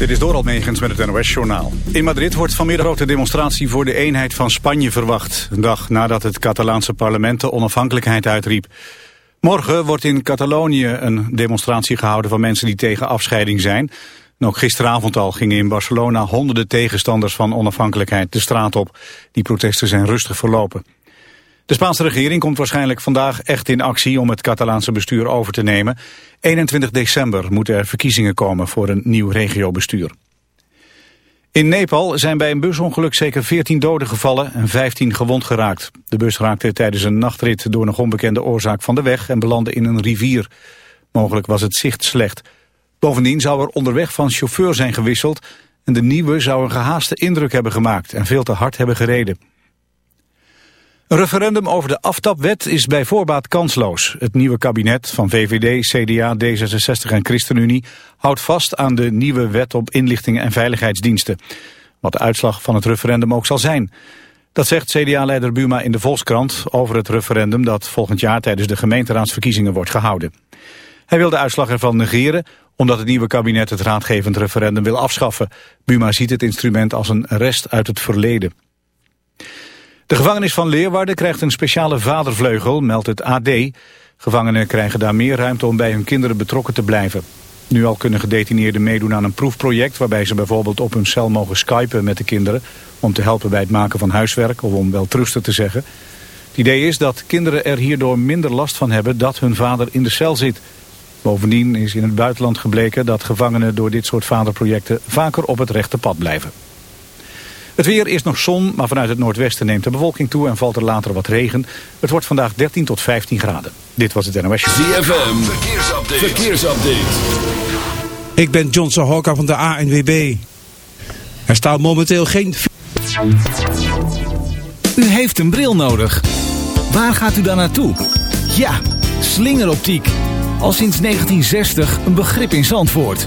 Dit is Doral Megens met het NOS-journaal. In Madrid wordt vanmiddag de demonstratie voor de eenheid van Spanje verwacht. Een dag nadat het Catalaanse parlement de onafhankelijkheid uitriep. Morgen wordt in Catalonië een demonstratie gehouden van mensen die tegen afscheiding zijn. En ook gisteravond al gingen in Barcelona honderden tegenstanders van onafhankelijkheid de straat op. Die protesten zijn rustig verlopen. De Spaanse regering komt waarschijnlijk vandaag echt in actie om het Catalaanse bestuur over te nemen. 21 december moeten er verkiezingen komen voor een nieuw regiobestuur. In Nepal zijn bij een busongeluk zeker 14 doden gevallen en 15 gewond geraakt. De bus raakte tijdens een nachtrit door een onbekende oorzaak van de weg en belandde in een rivier. Mogelijk was het zicht slecht. Bovendien zou er onderweg van chauffeur zijn gewisseld en de nieuwe zou een gehaaste indruk hebben gemaakt en veel te hard hebben gereden. Een referendum over de aftapwet is bij voorbaat kansloos. Het nieuwe kabinet van VVD, CDA, D66 en ChristenUnie houdt vast aan de nieuwe wet op inlichtingen en veiligheidsdiensten. Wat de uitslag van het referendum ook zal zijn. Dat zegt CDA-leider Buma in de Volkskrant over het referendum dat volgend jaar tijdens de gemeenteraadsverkiezingen wordt gehouden. Hij wil de uitslag ervan negeren omdat het nieuwe kabinet het raadgevend referendum wil afschaffen. Buma ziet het instrument als een rest uit het verleden. De gevangenis van Leeuwarden krijgt een speciale vadervleugel, meldt het AD. Gevangenen krijgen daar meer ruimte om bij hun kinderen betrokken te blijven. Nu al kunnen gedetineerden meedoen aan een proefproject... waarbij ze bijvoorbeeld op hun cel mogen skypen met de kinderen... om te helpen bij het maken van huiswerk of om wel trusten te zeggen. Het idee is dat kinderen er hierdoor minder last van hebben dat hun vader in de cel zit. Bovendien is in het buitenland gebleken dat gevangenen door dit soort vaderprojecten... vaker op het rechte pad blijven. Het weer is nog zon, maar vanuit het noordwesten neemt de bewolking toe en valt er later wat regen. Het wordt vandaag 13 tot 15 graden. Dit was het NOS. ZFM, verkeersupdate. verkeersupdate. Ik ben John Hawker van de ANWB. Er staat momenteel geen... U heeft een bril nodig. Waar gaat u dan naartoe? Ja, slingeroptiek. Al sinds 1960 een begrip in Zandvoort.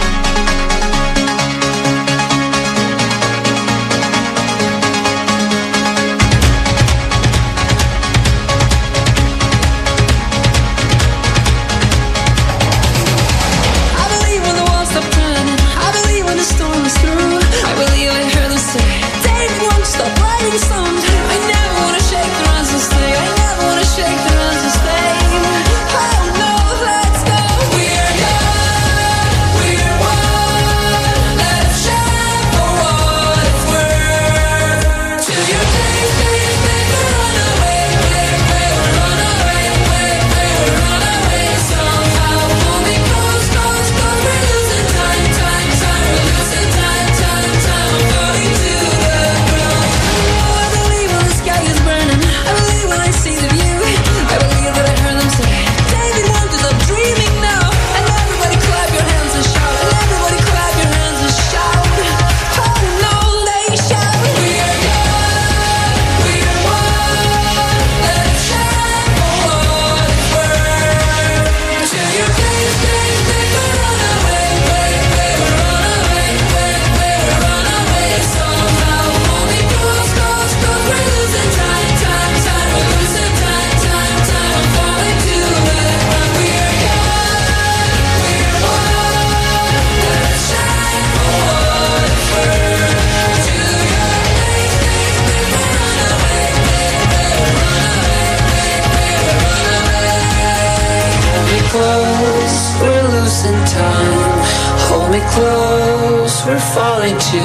We're falling to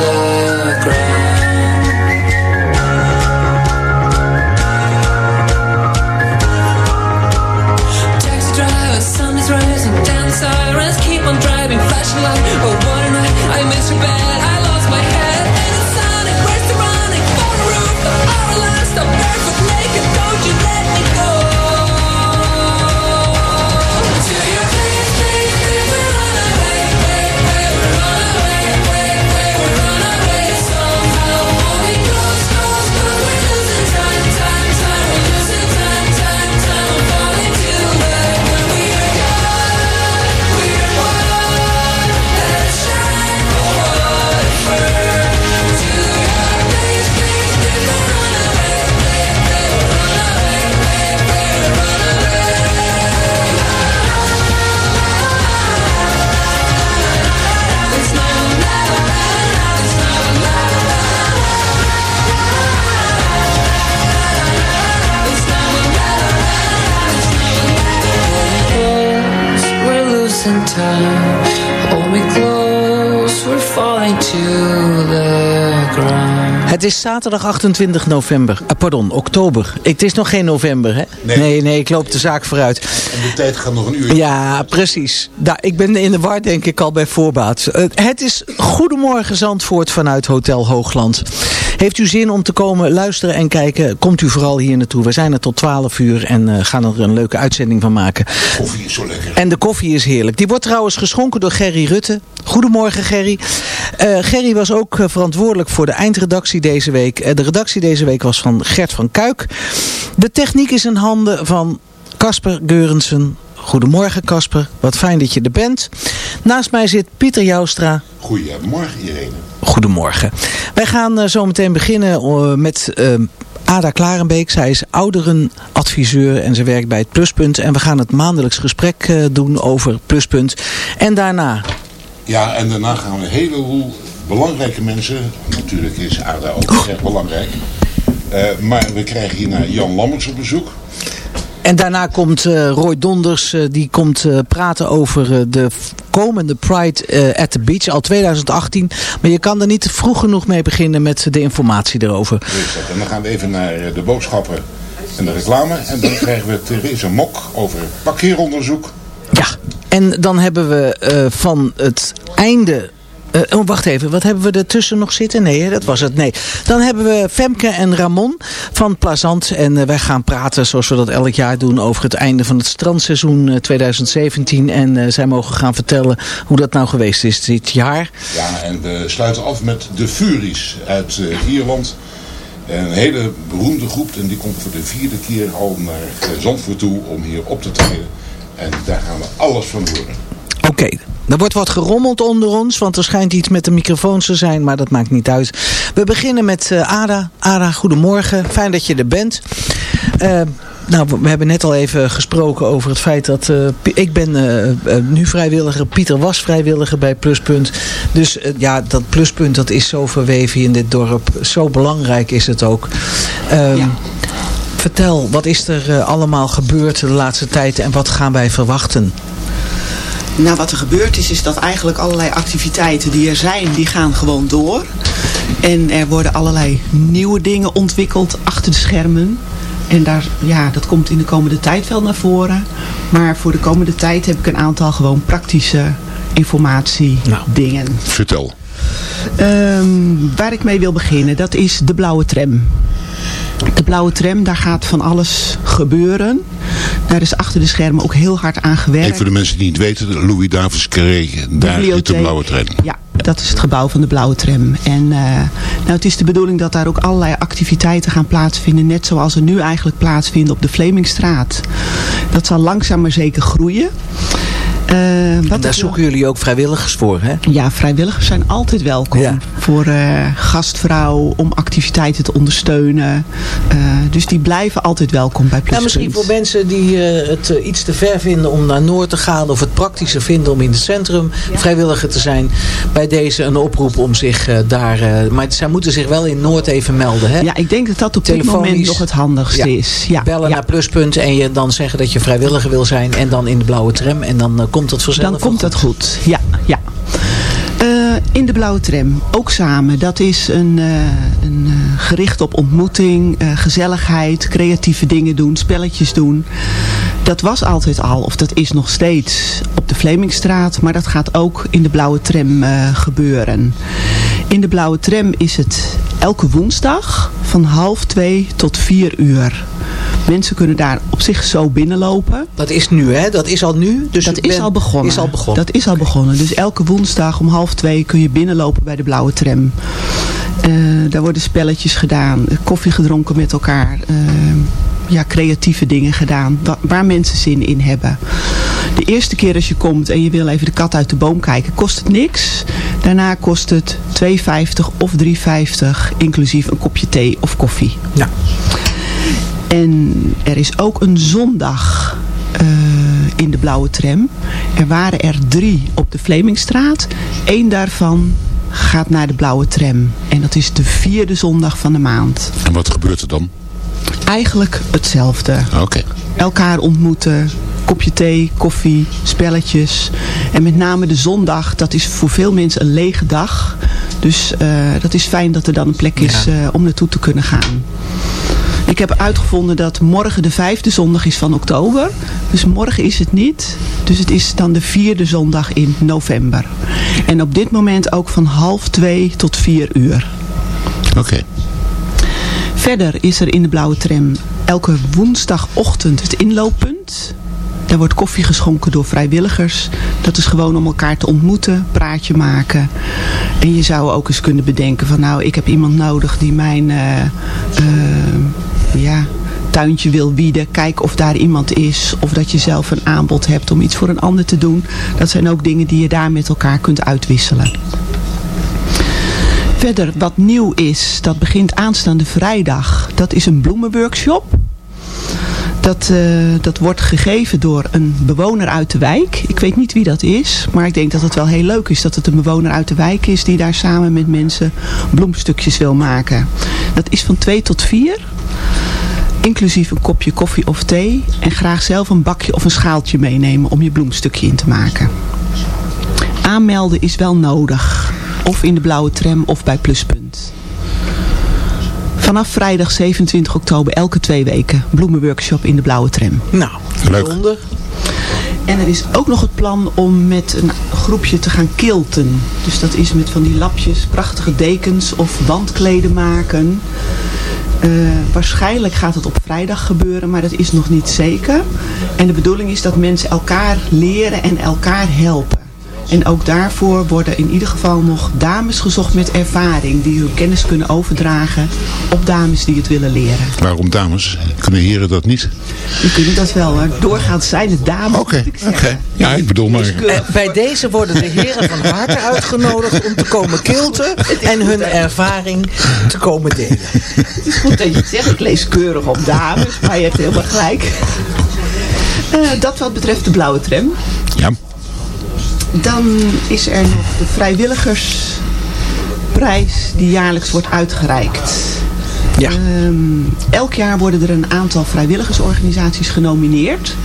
the ground. Sun is rising, down sirens keep on driving, flashing light. Oh, what a night! I miss you bad, time. Hold me close, we're falling to the ground. Het is zaterdag 28 november. Ah, pardon, oktober. Het is nog geen november, hè? Nee. nee, nee, ik loop de zaak vooruit. En de tijd gaat nog een uur. Ja, precies. Nou, ik ben in de war denk ik al bij voorbaat. Eh, het is Goedemorgen Zandvoort vanuit Hotel Hoogland. Heeft u zin om te komen luisteren en kijken? Komt u vooral hier naartoe. We zijn er tot 12 uur en eh, gaan er een leuke uitzending van maken. Koffie is zo lekker. En de koffie is heerlijk. Die wordt trouwens geschonken door Gerry Rutte. Goedemorgen Gerry. Eh, Gerry was ook eh, verantwoordelijk voor de eindredactie deze week. De redactie deze week was van Gert van Kuik. De techniek is in handen van Casper Geurensen. Goedemorgen Casper, wat fijn dat je er bent. Naast mij zit Pieter Joustra. Goedemorgen Irene. Goedemorgen. Wij gaan eh, zo meteen beginnen eh, met eh, Ada Klarenbeek. Zij is ouderenadviseur en ze werkt bij het Pluspunt. En we gaan het maandelijks gesprek doen over Pluspunt. En daarna Ja, en daarna gaan we een heleboel belangrijke mensen. Natuurlijk is Ada ook Oh. erg belangrijk. Maar we krijgen hierna Jan Lammers op bezoek. En daarna komt eh, Roy Donders, eh, die komt eh, praten over de komende Pride at the Beach, al 2018. Maar je kan er niet vroeg genoeg mee beginnen met de informatie erover. En dan gaan we even naar de boodschappen en de reclame. En dan krijgen we Therese Mok over parkeeronderzoek. Ja, en dan hebben we van het einde... eh, oh, wacht even, wat hebben we ertussen nog zitten? Nee, dat was het. Nee. Dan hebben we Femke en Ramon van Plazant. En eh, wij gaan praten, zoals we dat elk jaar doen, over het einde van het strandseizoen eh, 2017. En eh, zij mogen gaan vertellen hoe dat nou geweest is dit jaar. Ja, en we sluiten af met de Furies uit Ierland. Een hele beroemde groep en die komt voor de vierde keer al naar Zandvoort toe om hier op te treden. En daar gaan we alles van horen. Oké, er wordt wat gerommeld onder ons, want er schijnt iets met de microfoons te zijn, maar dat maakt niet uit. We beginnen met eh, Ada. Ada, goedemorgen. Fijn dat je er bent. Eh, nou, we- hebben net al even gesproken over het feit dat eh, ik ben nu vrijwilliger. Pieter was vrijwilliger bij Pluspunt. Dus ja, dat Pluspunt dat is zo verweven in dit dorp. Zo belangrijk is het ook. Ehm, Vertel, wat is er allemaal gebeurd de laatste tijd en wat gaan wij verwachten? Nou, wat er gebeurd is, is dat eigenlijk allerlei activiteiten die er zijn, die gaan gewoon door. En er worden allerlei nieuwe dingen ontwikkeld achter de schermen. En daar, ja, dat komt in de komende tijd wel naar voren. Maar voor de komende tijd heb ik een aantal gewoon praktische informatie dingen. Vertel. Ehm, waar ik mee wil beginnen, dat is de blauwe tram. De blauwe tram, daar gaat van alles gebeuren. Daar is achter de schermen ook heel hard aan gewerkt. Even voor de mensen die het weten, Louis Davids Carré, daar zit de blauwe trein. Ja, dat is het gebouw van de Blauwe Tram. En eh, nou, het is de bedoeling dat daar ook allerlei activiteiten gaan plaatsvinden. Net zoals er nu eigenlijk plaatsvinden op de Vlemingstraat. Dat zal langzaam maar zeker groeien. Eh, wat En daar zoeken jullie ook vrijwilligers voor, hè? Ja, vrijwilligers zijn altijd welkom. Voor eh, gastvrouw, om activiteiten te ondersteunen. Eh, dus die blijven altijd welkom bij Pluspunt. Ja, misschien voor mensen die eh, het iets te ver vinden om naar Noord te gaan... of het praktischer vinden om in het centrum vrijwilliger te zijn... bij deze een oproep om zich daar... eh, maar zij moeten zich wel in Noord even melden, hè? Ja, ik denk dat dat op dit moment nog het handigste Ja. is. Ja, Bellen ja. naar Pluspunt en je dan zeggen dat je vrijwilliger wil zijn... en dan in de blauwe tram en dan eh, komt dat vanzelf Dan komt dat goed. Ja, Ja. Eh, in de blauwe tram, ook samen. Dat is een, eh, een eh, gericht op ontmoeting, gezelligheid, creatieve dingen doen, spelletjes doen. Dat was altijd al, of dat is nog steeds op de Vlemingstraat, maar dat gaat ook in de blauwe tram gebeuren. In de blauwe tram is het elke woensdag van half twee tot vier uur. Mensen kunnen daar op zich zo binnenlopen. Dat is nu, hè? Dat is al nu? Dus dat is al begonnen. Is al begonnen. Dat is al begonnen. Dus elke woensdag om half twee kun je binnenlopen bij de blauwe tram. Eh, daar worden spelletjes gedaan, koffie gedronken met elkaar. eh, ja, creatieve dingen gedaan, wa- waar mensen zin in hebben. De eerste keer als je komt en je wil even de kat uit de boom kijken, kost het niks. Daarna kost het 2,50 of 3,50, inclusief een kopje thee of koffie. Ja. En er is ook een zondag eh, in de blauwe tram. Er waren er drie op de Vlemingstraat. Eén daarvan gaat naar de blauwe tram. En dat is de vierde zondag van de maand. En wat gebeurt er dan? Eigenlijk hetzelfde. Oké. Elkaar ontmoeten, kopje thee, koffie, spelletjes. En met name de zondag, dat is voor veel mensen een lege dag. Dus eh, dat is fijn dat er dan een plek is Ja. eh, om naartoe te kunnen gaan. Ik heb uitgevonden dat morgen de vijfde zondag is van oktober. Dus morgen is het niet. Dus het is dan de vierde zondag in november. En op dit moment ook van half twee tot vier uur. Oké. Verder is er in de blauwe tram elke woensdagochtend het inlooppunt. Daar wordt koffie geschonken door vrijwilligers. Dat is gewoon om elkaar te ontmoeten, praatje maken. En je zou ook eens kunnen bedenken van nou, ik heb iemand nodig die mijn eh, eh, ja, tuintje wil bieden. Kijk of daar iemand is. Of dat je zelf een aanbod hebt om iets voor een ander te doen. Dat zijn ook dingen die je daar met elkaar kunt uitwisselen. Verder, wat nieuw is, dat begint aanstaande vrijdag. Dat is een bloemenworkshop. Dat, eh, dat wordt gegeven door een bewoner uit de wijk. Ik weet niet wie dat is, maar ik denk dat het wel heel leuk is dat het een bewoner uit de wijk is die daar samen met mensen bloemstukjes wil maken. Dat is van 2 tot 4. Inclusief een kopje koffie of thee. En graag zelf een bakje of een schaaltje meenemen om je bloemstukje in te maken. Aanmelden is wel nodig. Of in de blauwe tram of bij Pluspunt. Vanaf vrijdag 27 oktober elke twee weken bloemenworkshop in de blauwe tram. Nou, Leuk. En er is ook nog het plan om met een groepje te gaan kilten. Dus dat is met van die lapjes, prachtige dekens of wandkleden maken. Eh, waarschijnlijk gaat het op vrijdag gebeuren, maar dat is nog niet zeker. En de bedoeling is dat mensen elkaar leren en elkaar helpen. En ook daarvoor worden in ieder geval nog dames gezocht met ervaring. Die hun kennis kunnen overdragen op dames die het willen leren. Waarom dames? Kunnen heren dat niet? Die kunnen dat wel, maar doorgaans zijn het dames. Oké, moet ik oké. zeggen. Ja, ik bedoel maar... Eh, bij deze worden de heren van harte uitgenodigd om te komen kilten en hun ervaring te komen delen. Het is goed dat je het zegt. Ik lees keurig op dames, maar je hebt helemaal gelijk. Eh, dat wat betreft de blauwe tram. Ja. Dan is er nog de vrijwilligersprijs die jaarlijks wordt uitgereikt. Ja. Ehm, elk jaar worden er een aantal vrijwilligersorganisaties genomineerd.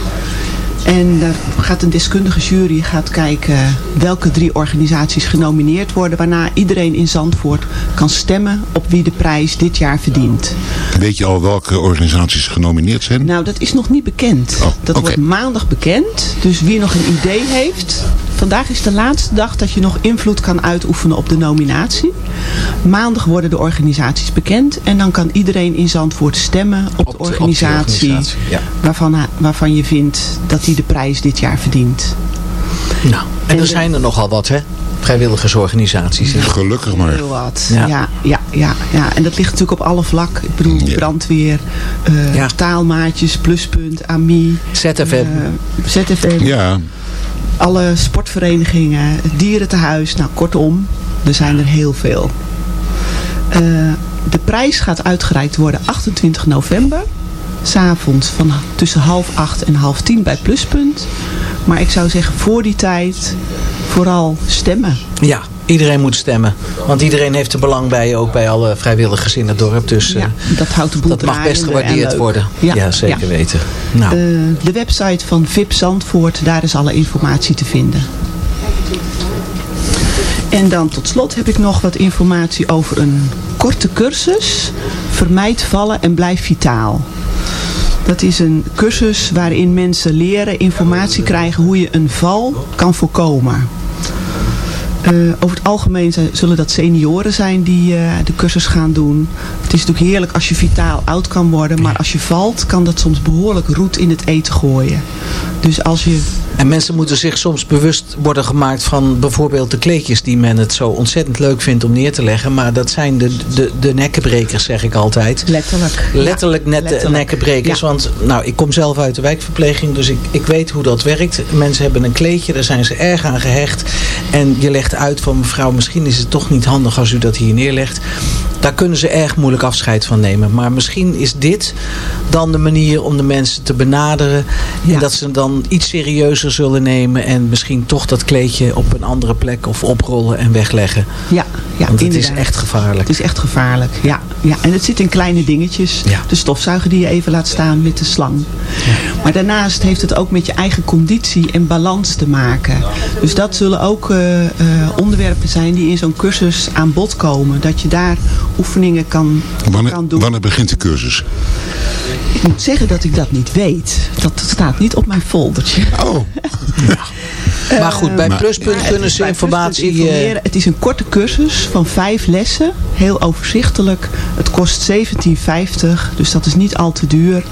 En daar gaat een deskundige jury gaat kijken welke drie organisaties genomineerd worden. Waarna iedereen in Zandvoort kan stemmen op wie de prijs dit jaar verdient. Weet je al welke organisaties genomineerd zijn? Nou, dat is nog niet bekend. Oh, dat wordt maandag bekend. Dus wie nog een idee heeft. Vandaag is de laatste dag dat je nog invloed kan uitoefenen op de nominatie. Maandag worden de organisaties bekend. En dan kan iedereen in Zandvoort stemmen op, Op de de- op de organisatie, ja. waarvan, waarvan je vindt dat die de prijs dit jaar verdient. Nou, en En er de- zijn er nogal wat, hè? Vrijwilligersorganisaties. Gelukkig maar. Heel wat. Ja. Ja. Ja, ja, ja, En dat ligt natuurlijk op alle vlakken. Ik bedoel, Ja. brandweer, eh, Ja. taalmaatjes, pluspunt, AMI, ZFM. eh, ZFM. Ja, alle sportverenigingen, het dierentehuis. Nou, kortom, er zijn er heel veel. Eh, de prijs gaat uitgereikt worden 28 november. S'avonds van tussen half acht en half tien bij Pluspunt. Maar ik zou zeggen, voor die tijd vooral stemmen. Ja, iedereen moet stemmen. Want iedereen heeft er belang bij, ook bij alle vrijwilligers in het dorp. Dus eh, Ja, dat houdt de boel dat mag best gewaardeerd worden. Ja, zeker ja. weten. Nou, Eh, de website van VIP Zandvoort, daar is alle informatie te vinden. En dan tot slot heb ik nog wat informatie over een korte cursus. Vermijd vallen en blijf vitaal. Dat is een cursus waarin mensen leren informatie krijgen hoe je een val kan voorkomen. Eh, over het algemeen zullen dat senioren zijn die eh, de cursus gaan doen. Het is natuurlijk heerlijk als je vitaal oud kan worden. Maar als je valt kan dat soms behoorlijk roet in het eten gooien. Dus als je En mensen moeten zich soms bewust worden gemaakt van bijvoorbeeld de kleedjes die men het zo ontzettend leuk vindt om neer te leggen. Maar dat zijn de, de, de nekkenbrekers, zeg ik altijd. letterlijk... Letterlijk net de nekkenbrekers. Ja. Want nou, ik kom zelf uit de wijkverpleging, dus ik, ik weet hoe dat werkt. Mensen hebben een kleedje, daar zijn ze erg aan gehecht. En je legt uit van mevrouw, misschien is het toch niet handig als u dat hier neerlegt. Daar kunnen ze erg moeilijk afscheid van nemen. Maar misschien is dit dan de manier om de mensen te benaderen. En dat ze dan iets serieuzer zullen nemen. En misschien toch dat kleedje op een andere plek of oprollen en wegleggen. Ja, ja Want het is echt gevaarlijk. Het is echt gevaarlijk, ja. ja. En het zit in kleine dingetjes. Ja. De stofzuiger die je even laat staan met de slang. Maar daarnaast heeft het ook met je eigen conditie en balans te maken. Dus dat zullen ook eh, eh, onderwerpen zijn die in zo'n cursus aan bod komen. Dat je daar oefeningen kan, Wanneer, kan doen. wanneer begint de cursus? Ik moet zeggen dat ik dat niet weet. Dat staat niet op mijn foldertje. Oh, maar goed, bij Maar- Pluspunt Ja, kunnen ze informatie... Eh, informeren. Het is een korte cursus van vijf lessen. Heel overzichtelijk. Het kost 17,50. Dus dat is niet al te duur.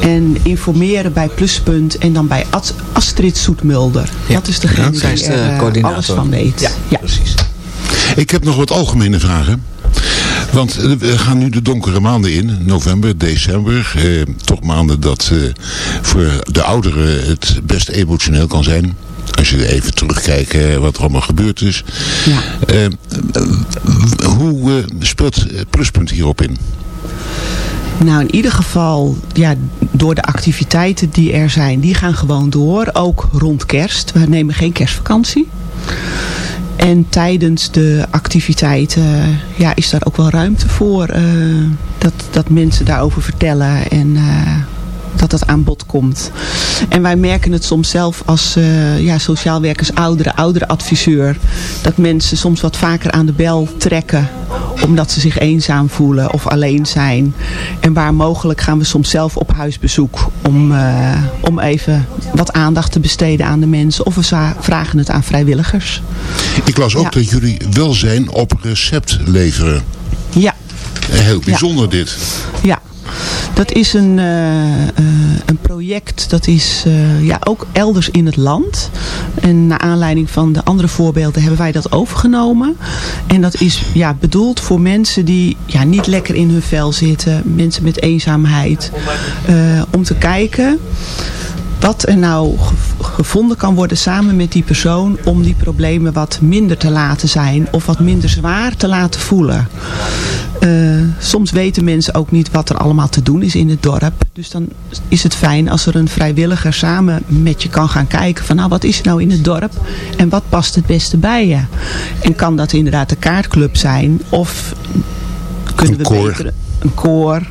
En informeren bij Pluspunt. En dan bij Ad- Astrid Soetmulder. Ja. Dat is degene Ja, die de eh, coördinator. alles van weet. Ja, ja. precies. ik heb nog wat algemene vragen. Want eh, we gaan nu de donkere maanden in, november, december. Eh, toch maanden dat eh, voor de ouderen het best emotioneel kan zijn. Als je even terugkijkt eh, wat er allemaal gebeurd is. Ja. Eh, hoe speelt Pluspunt hierop in? Nou, in ieder geval, ja, door de activiteiten die er zijn, die gaan gewoon door. Ook rond kerst. We nemen geen kerstvakantie. En tijdens de activiteiten ja, is daar ook wel ruimte voor. eh, dat, dat mensen daarover vertellen en eh, dat dat aan bod komt. En wij merken het soms zelf als eh, ja, sociaal werkers oudere, oudere adviseur. Dat mensen soms wat vaker aan de bel trekken omdat ze zich eenzaam voelen of alleen zijn. En waar mogelijk gaan we soms zelf op huisbezoek om, eh, om even wat aandacht te besteden aan de mensen. Of we vragen het aan vrijwilligers. Ik las ook Ja. dat jullie welzijn op recept leveren. Ja, Heel bijzonder dit. ja. Dat is een, eh, eh, een project, dat is eh, ja, ook elders in het land. En naar aanleiding van de andere voorbeelden hebben wij dat overgenomen. En dat is ja, bedoeld voor mensen die ja, niet lekker in hun vel zitten. Mensen met eenzaamheid. om te kijken wat er nou ge- gevonden kan worden samen met die persoon om die problemen wat minder te laten zijn of wat minder zwaar te laten voelen. Eh, soms weten mensen ook niet wat er allemaal te doen is in het dorp. Dus dan is het fijn als er een vrijwilliger samen met je kan gaan kijken van nou wat is er nou in het dorp en wat past het beste bij je. En kan dat inderdaad de kaartclub zijn of kunnen Een we koor. beter een koor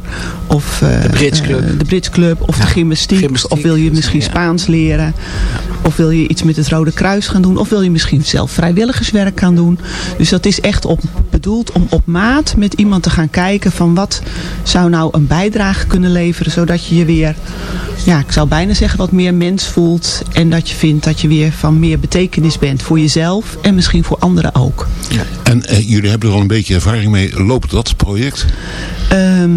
of eh, De eh, de Brits Club of de gymnastiek, gymnastiek. of wil je misschien Spaans leren of wil je iets met het Rode Kruis gaan doen of wil je misschien zelf vrijwilligerswerk gaan doen. Dus dat is echt op, bedoeld om op maat met iemand te gaan kijken van wat zou nou een bijdrage kunnen leveren zodat je je weer, ja ik zou bijna zeggen wat meer mens voelt en dat je vindt dat je weer van meer betekenis bent voor jezelf en misschien voor anderen ook. En eh, jullie hebben er al een beetje ervaring mee. Loopt dat project? Ehm,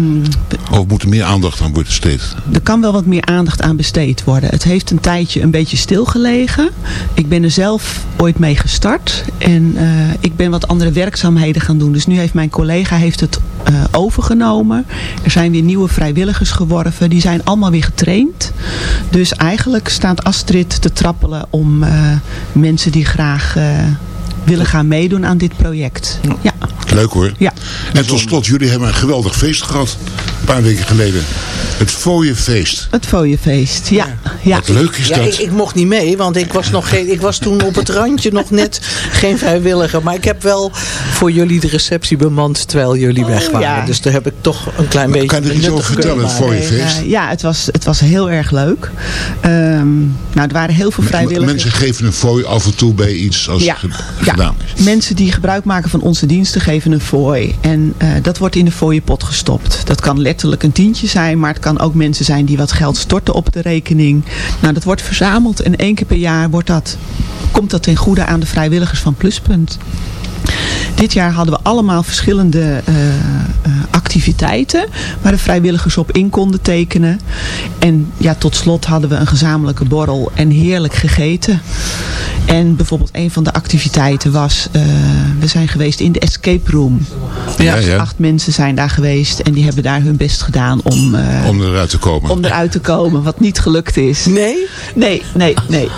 Of moet er meer aandacht aan worden besteed? er kan wel wat meer aandacht aan besteed worden. Het heeft een tijdje een beetje Ik ben er zelf ooit mee gestart. En eh, ik ben wat andere werkzaamheden gaan doen. Dus nu heeft mijn collega heeft het eh, overgenomen. Er zijn weer nieuwe vrijwilligers geworven. Die zijn allemaal weer getraind. Dus eigenlijk staat Astrid te trappelen om eh, mensen die graag willen gaan meedoen aan dit project. Ja. Leuk hoor. Ja. En tot slot, jullie hebben een geweldig feest gehad. paar weken geleden. Het Fooienfeest. Het Fooienfeest, ja. ja. Wat leuk is Ja, dat. ik, ik mocht niet mee, want ik was, nog geen, ik was toen op het randje nog net geen vrijwilliger. Maar ik heb wel voor jullie de receptie bemand terwijl jullie weg waren. ja. Dus daar heb ik toch een klein beetje kan je er iets over vertellen, het. Fooienfeest? Eh, ja, het was, het was heel erg leuk. Ehm, nou, er waren heel veel vrijwilligers. Mensen geven een fooi af en toe bij iets als Ja, ja. gedaan is. mensen die gebruik maken van onze diensten geven een fooi. En eh, dat wordt in de fooienpot gestopt. Dat kan letterlijk een tientje zijn, maar het kan ook mensen zijn die wat geld storten op de rekening. Nou, dat wordt verzameld en één keer per jaar wordt dat, komt dat ten goede aan de vrijwilligers van Pluspunt. Dit jaar hadden we allemaal verschillende eh, eh, activiteiten waar de vrijwilligers op in konden tekenen. En ja, tot slot hadden we een gezamenlijke borrel en heerlijk gegeten. En bijvoorbeeld een van de activiteiten was, eh, we zijn geweest in de escape room. Ja, ja. Acht mensen zijn daar geweest en die hebben daar hun best gedaan om, eh, Om eruit te komen. om eruit te komen, wat niet gelukt is. Nee? Nee, nee, nee.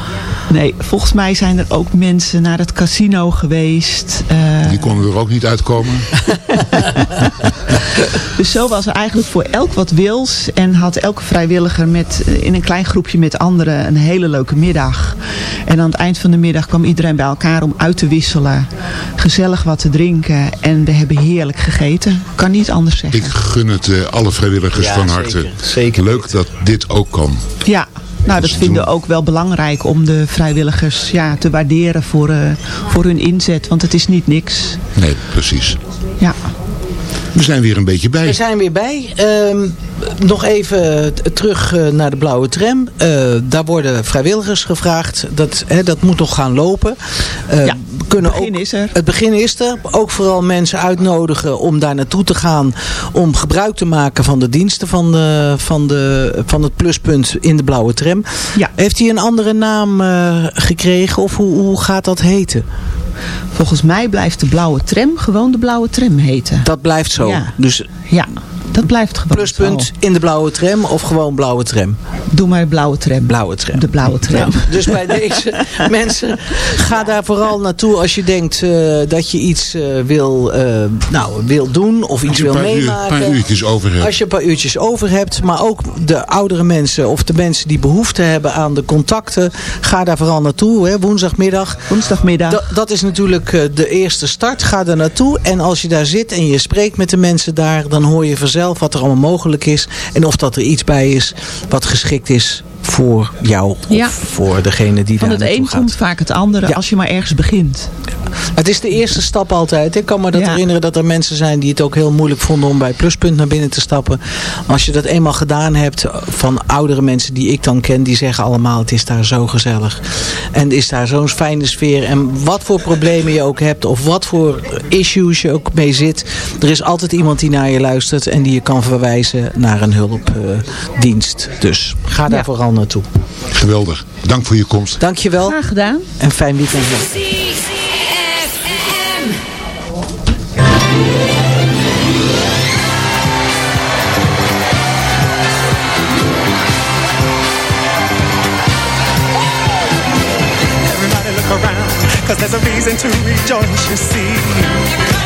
Nee, volgens mij zijn er ook mensen naar het casino geweest. Die konden er ook niet uitkomen. Dus zo was er eigenlijk voor elk wat wils. En had elke vrijwilliger met, eh, in een klein groepje met anderen een hele leuke middag. En aan het eind van de middag kwam iedereen bij elkaar om uit te wisselen. Gezellig wat te drinken. En we hebben heerlijk gegeten. Kan niet anders zeggen. Ik gun het eh, alle vrijwilligers Ja, van zeker. harte. Zeker Leuk dat dit ook kan. Ja, nou dat vinden we ook wel belangrijk om de vrijwilligers ja, te waarderen voor, eh, voor hun inzet. Want het is niet niks. Nee, precies. Ja. We zijn weer een beetje We bij. zijn weer bij. Ehm, nog even terug eh, naar de blauwe tram. Eh, daar worden vrijwilligers gevraagd. Dat, hè, dat moet nog gaan lopen. Eh, Ja, we kunnen het begin ook, is er. Het begin is er. Ook vooral mensen uitnodigen om daar naartoe te gaan. Om gebruik te maken van de diensten van, de, van, de, van het pluspunt in de blauwe tram. Ja. Heeft hij een andere naam eh, gekregen? Of hoe, hoe gaat dat heten? Volgens mij blijft de blauwe tram gewoon de blauwe tram heten. Dat blijft zo. Ja. Dus Ja, dat blijft gewoon pluspunt zo. in de blauwe tram of gewoon blauwe tram? Doe maar blauwe tram. Blauwe tram. De blauwe tram. Ja, dus bij deze mensen, ga daar vooral naartoe als je denkt eh, dat je iets eh, wil, eh, nou, wil doen of iets Als je wil een paar, uur, meemaken. paar uurtjes over hebt. Als je een paar uurtjes over hebt, maar ook de oudere mensen of de mensen die behoefte hebben aan de contacten, ga daar vooral naartoe, hè, woensdagmiddag. Woensdagmiddag. Da- dat is natuurlijk eh, de eerste start. Ga daar naartoe en als je daar zit en je spreekt met de mensen daar, dan hoor je vanzelf wat er allemaal mogelijk is. En of dat er iets bij is wat geschikt is voor jou of Ja. voor degene die Van daar het naartoe een gaat. komt vaak het andere Ja. als je maar ergens begint. Het is de eerste stap altijd. Ik kan me dat Ja. herinneren dat er mensen zijn die het ook heel moeilijk vonden om bij Pluspunt naar binnen te stappen. Als je dat eenmaal gedaan hebt van oudere mensen die ik dan ken, die zeggen allemaal het is daar zo gezellig. En is daar zo'n fijne sfeer. En wat voor problemen je ook hebt of wat voor issues je ook mee zit. Er is altijd iemand die naar je luistert en die je kan verwijzen naar een hulpdienst. dus ga daar Ja. Vooral naartoe. Geweldig. Dank voor je komst. Dankjewel Graag gedaan. en fijn weekend. Everybody look around, cause there's a reason to rejoice, you see.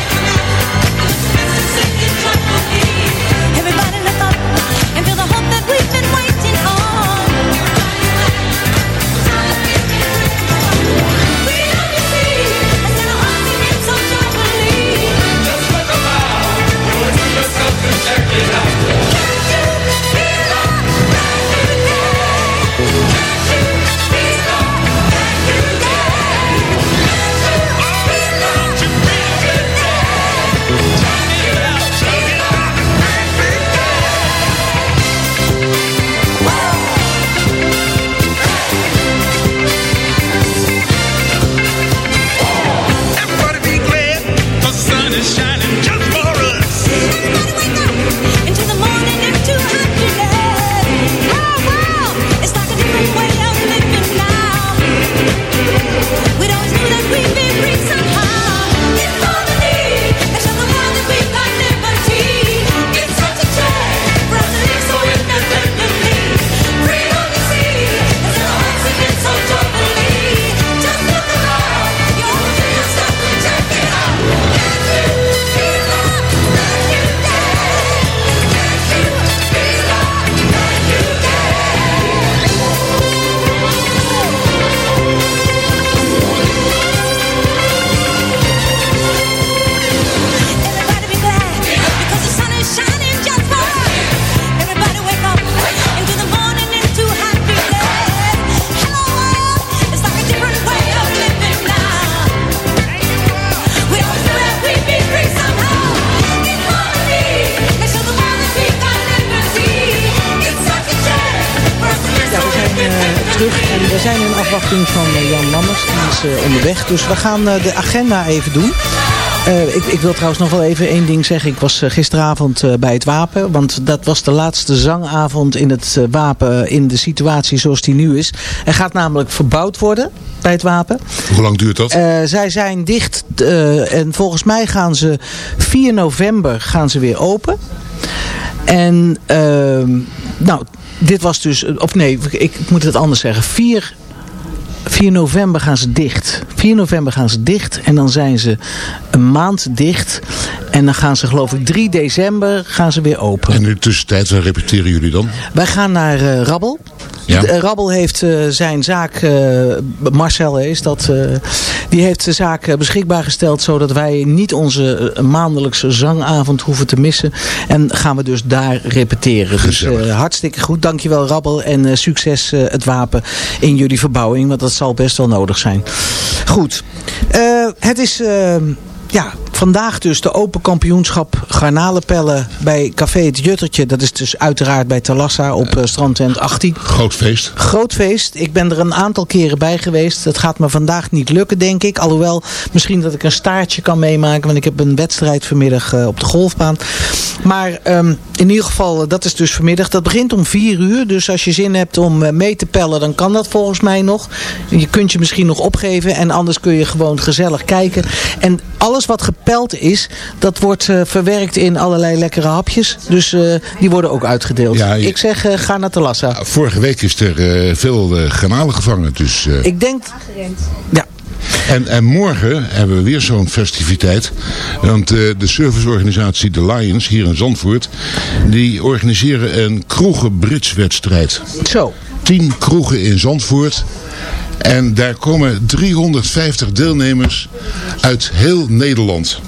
Dus we gaan eh, de agenda even doen. Eh, ik, ik wil trouwens nog wel even één ding zeggen. Ik was eh, gisteravond bij het Wapen. Want dat was de laatste zangavond in het Wapen in de situatie zoals die nu is. Er gaat namelijk verbouwd worden bij het Wapen. Hoe lang duurt dat? Zij zijn dicht en volgens mij gaan ze 4 november gaan ze weer open. En ehm, nou, dit was dus, of nee, ik, ik moet het anders zeggen. 4 4 november gaan ze dicht. 4 november gaan ze dicht en dan zijn ze een maand dicht. En dan gaan ze geloof ik 3 december gaan ze weer open. En in de tussentijd, waar repeteren jullie dan? Wij gaan naar eh, Rabbel. Ja. De- eh, Rabbel heeft eh, zijn zaak, Marcel is dat, die heeft de zaak beschikbaar gesteld zodat wij niet onze maandelijkse zangavond hoeven te missen. En gaan we dus daar repeteren. Dus eh, hartstikke goed. Dankjewel Rabbel en succes het wapen in jullie verbouwing, want dat zal best wel nodig zijn. Goed. Eh, het is... eh, ja, vandaag dus de open kampioenschap garnalenpellen bij Café Het Juttertje. Dat is dus uiteraard bij Talassa op eh, Strandtent 18. Groot feest. Groot feest. Ik ben er een aantal keren bij geweest. Het gaat me vandaag niet lukken, denk ik. Alhoewel, misschien dat ik een staartje kan meemaken. Want ik heb een wedstrijd vanmiddag eh, op de golfbaan. Maar ehm, in ieder geval, eh, dat is dus vanmiddag. Dat begint om 4 uur. Dus als je zin hebt om mee te pellen, dan kan dat volgens mij nog. Je kunt je misschien nog opgeven. En anders kun je gewoon gezellig kijken. En alles wat gepeld is, dat wordt eh, verwerkt in allerlei lekkere hapjes. Dus eh, die worden ook uitgedeeld. Ja, je- Ik zeg, eh, ga naar Talassa. Vorige week is er eh, veel eh, garnalen gevangen. Dus, eh, Ik denk... Ja. en, en morgen hebben we weer zo'n festiviteit. Want eh, de serviceorganisatie The Lions hier in Zandvoort... die organiseren een kroegen-britswedstrijd. Zo. Tien kroegen in Zandvoort. En daar komen 350 deelnemers uit heel Nederland.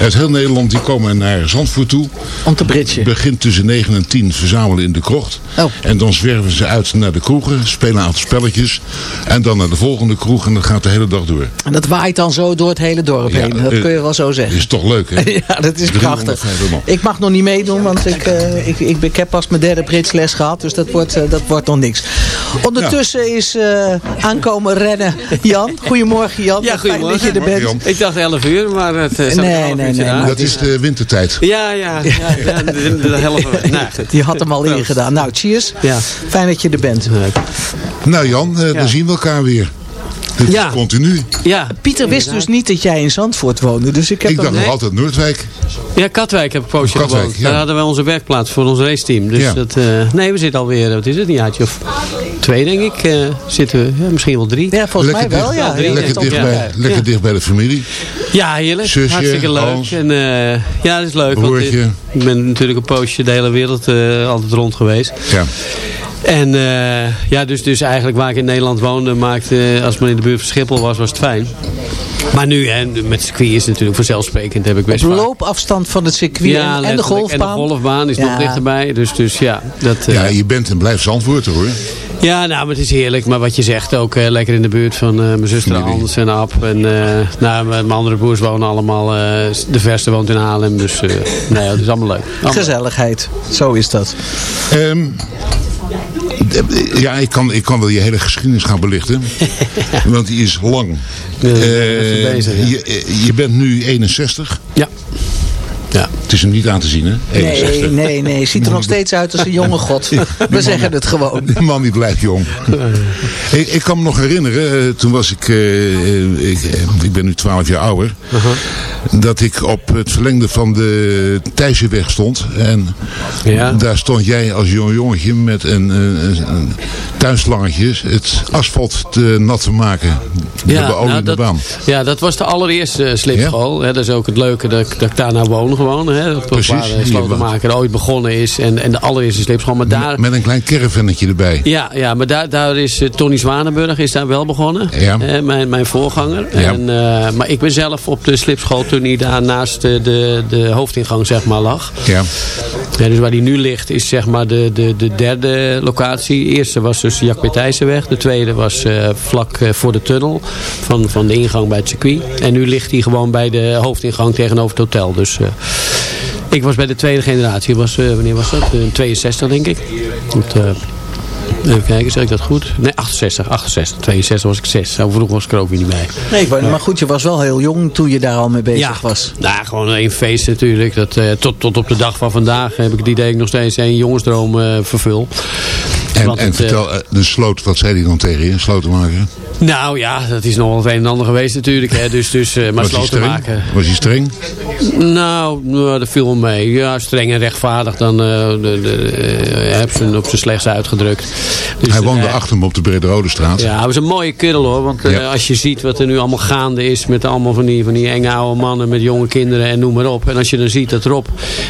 Uit heel Nederland die komen naar Zandvoort toe. Om te britsen. Begint tussen 9 en 10 verzamelen in de krocht. Oh. En dan zwerven ze uit naar de kroegen. Spelen een aantal spelletjes. En dan naar de volgende kroeg. En dat gaat de hele dag door. En dat waait dan zo door het hele dorp heen. Dat eh, kun je wel zo zeggen. Is toch leuk, hè? Ja, dat is prachtig. 350 man. Ik mag nog niet meedoen, want ik, eh, ik, ik, ik heb pas mijn derde Britsles gehad. Dus dat wordt, eh, dat wordt nog niks. Ondertussen is eh, aankomen rennen Jan. Goedemorgen Jan. Ja, Fijn dat je er Goedemorgen, bent. Ik dacht 11 uur, maar het uh, Nee, nee, nee, Dat is de wintertijd. Ja, ja, ja, ja de, de, de helft. Nou. Die had hem al ingedaan. Nou, cheers. Ja. Fijn dat je er bent. Nou Jan, eh, dan zien we elkaar weer. Dit is Ja. continu. Ja, Pieter wist dus niet dat jij in Zandvoort woonde. Dus ik heb Ik dacht nog altijd Noordwijk. ja, Katwijk heb ik een poosje Katwijk, gewoond. ja. Daar hadden wij onze werkplaats voor ons raceteam. Dus Ja. dat, eh, nee, we zitten alweer, wat is het, een jaartje of twee denk ik. eh, zitten we, ja, misschien wel drie. Ja, volgens Lekker, mij wel. dicht, Ja, drie, lekker, dicht, ja. bij, lekker Ja. dicht bij de familie. Ja, heerlijk. Zusje, Hartstikke leuk. Hans. En, eh, ja, dat is leuk. Broertje. ik, ik ben natuurlijk een poosje de hele wereld eh, altijd rond geweest. Ja. En eh, ja, dus, dus eigenlijk waar ik in Nederland woonde, maakte, als men in de buurt van Schiphol was, was het fijn. Maar nu, hè, met circuit is het natuurlijk vanzelfsprekend, heb ik best Op loopafstand van het circuit en- en, de golfbaan. En de golfbaan is Ja. nog dichterbij. Dus, dus ja, dat, eh, ja, je bent en blijft Zandvoorter hoor. Nou, maar het is heerlijk. Maar wat je zegt, ook eh, lekker in de buurt van eh, mijn zuster. Hans en Ab. En eh, nou, mijn andere broers wonen allemaal, eh, de verste woont in Haarlem. Dus eh, nee, het is allemaal leuk. Allemaal Gezelligheid. Zo is dat. Ehm, ja, ik kan, ik kan wel je hele geschiedenis gaan belichten. want die is lang. Ja, Eh, bezig, ja. je, je bent nu 61. Ja. Ja. Het is hem niet aan te zien, hè? 61. Nee, nee, nee. Ziet er nog steeds uit als een jonge god. We zeggen het gewoon. Die man die blijft jong. ik, ik kan me nog herinneren, eh, toen was ik, eh, eh, ik, ik ben nu 12 jaar ouder, dat ik op het verlengde van de Thijsjeweg stond. En Ja. daar stond jij als jong jongetje met een, een, een tuinslangetje het asfalt te nat te maken. De beoliede nou, dat, baan. ja, dat was de allereerste slipschool. Hè, dat is ook het leuke dat, ik- dat ik daar nou woon gewoon. Hè, dat Precies, waar de slotenmaker ooit begonnen is. En, en de allereerste slipschool. Maar daar, Met een klein caravannetje erbij. ja, ja, maar daar, daar is eh, Tony Zwanenburg is daar wel begonnen. Ja. Hè, mijn, mijn voorganger. Ja. En, eh, maar ik ben zelf op de slipschool toen hij daar naast de, de, de hoofdingang zeg maar lag. Ja. Ja, dus waar die nu ligt is zeg maar de, de, de derde locatie. De eerste was dus Jack Thijssenweg. De tweede was eh, vlak eh, voor de tunnel van, van de ingang bij het circuit. En nu ligt hij gewoon bij de hoofdingang tegenover het hotel. Dus eh, ik was bij de tweede generatie. Was, eh, wanneer was dat? Eh, 62 denk ik. Want, eh, Even kijken, zeg ik dat goed? Nee, 68, 68. 62 was ik 6. Zo vroeg was ik er ook weer niet bij. Nee, maar, maar goed, je was wel heel jong toen je daar al mee bezig Ja. was. Nou, gewoon een feest natuurlijk. Dat, eh, tot, tot op de dag van vandaag heb ik het idee dat ik nog steeds een jongensdroom eh, vervul. En, het, eh, vertel, eh, de sloot, wat zei hij dan tegen je? Slotenmaker? Nou ja, dat is nog wel het een en ander geweest natuurlijk. Hè. Dus, dus, eh, maar Was hij sloten streng? maken. Was hij streng? Nou, nou, dat viel mee. Ja, streng en rechtvaardig. Dan eh de, de, eh, heb ze op zijn slechts uitgedrukt. Dus, hij woonde eh, achter hem op de Brede Rode straat. Ja, hij was een mooie kerel hoor. Want eh, Ja. als je ziet wat er nu allemaal gaande is met allemaal van die, van die enge oude mannen met jonge kinderen en noem maar op. En als je dan ziet dat Rob,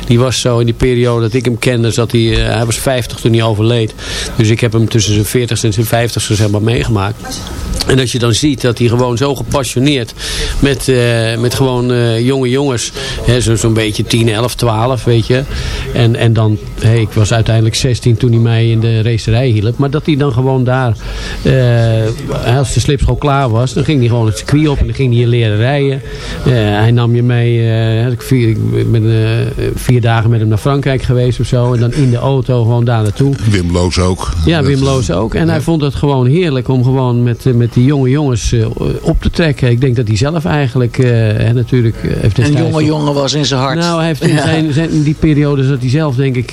die was zo in die periode dat ik hem kende, zat hij, eh, hij was 50 toen hij overleed. Dus ik heb hem tussen zijn 40 en zijn 50 zeg maar meegemaakt. En als je dan ziet dat hij gewoon zo gepassioneerd met, eh, met gewoon eh, jonge jongens, hè, zo- zo'n beetje 10, 11, 12, weet je. En, en dan, ik was uiteindelijk 16 toen hij mij in de racerij hielp. Maar dat hij dan gewoon daar, eh, als de slipschool klaar was, dan ging hij gewoon het circuit op en dan ging hij je leren rijden. Hij nam je mee, ik, vier, ik ben vier dagen met hem naar Frankrijk geweest of zo. En dan in de auto gewoon daar naartoe. Wim Loos ook. Ja, Dat- Wim Loos ook. En hij vond het gewoon heerlijk om gewoon met, met die jonge jongens eh, op te trekken. Ik denk dat hij zelf eigenlijk eh, hè, natuurlijk eh, heeft Een jonge jongen was in zijn hart. Nou, hij heeft in, Ja. zijn, zijn- in die periode zat hij zelf, denk ik,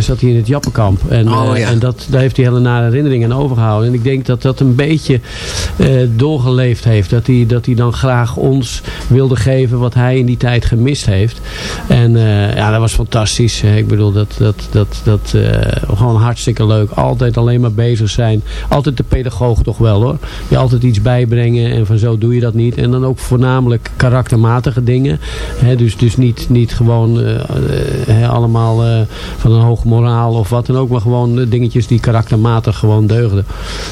zat hij in het Jappenkamp. En, Oh, ja. en dat, daar heeft hij hele nare herinneringen aan overgehouden. En ik denk dat dat een beetje doorgeleefd heeft. Dat hij, dat hij dan graag ons wilde geven wat hij in die tijd gemist heeft. En ja, dat was fantastisch. Ik bedoel, dat, dat, dat, dat gewoon hartstikke leuk. Altijd alleen maar bezig zijn. Altijd de pedagoog toch wel hoor. Je altijd iets bijbrengen en van zo doe je dat niet. En dan ook voornamelijk karaktermatige dingen. Dus, dus niet, niet gewoon eh, eh, allemaal eh, van een hoog moraal of wat dan ook. Maar gewoon dingetjes die karaktermatig gewoon deugden.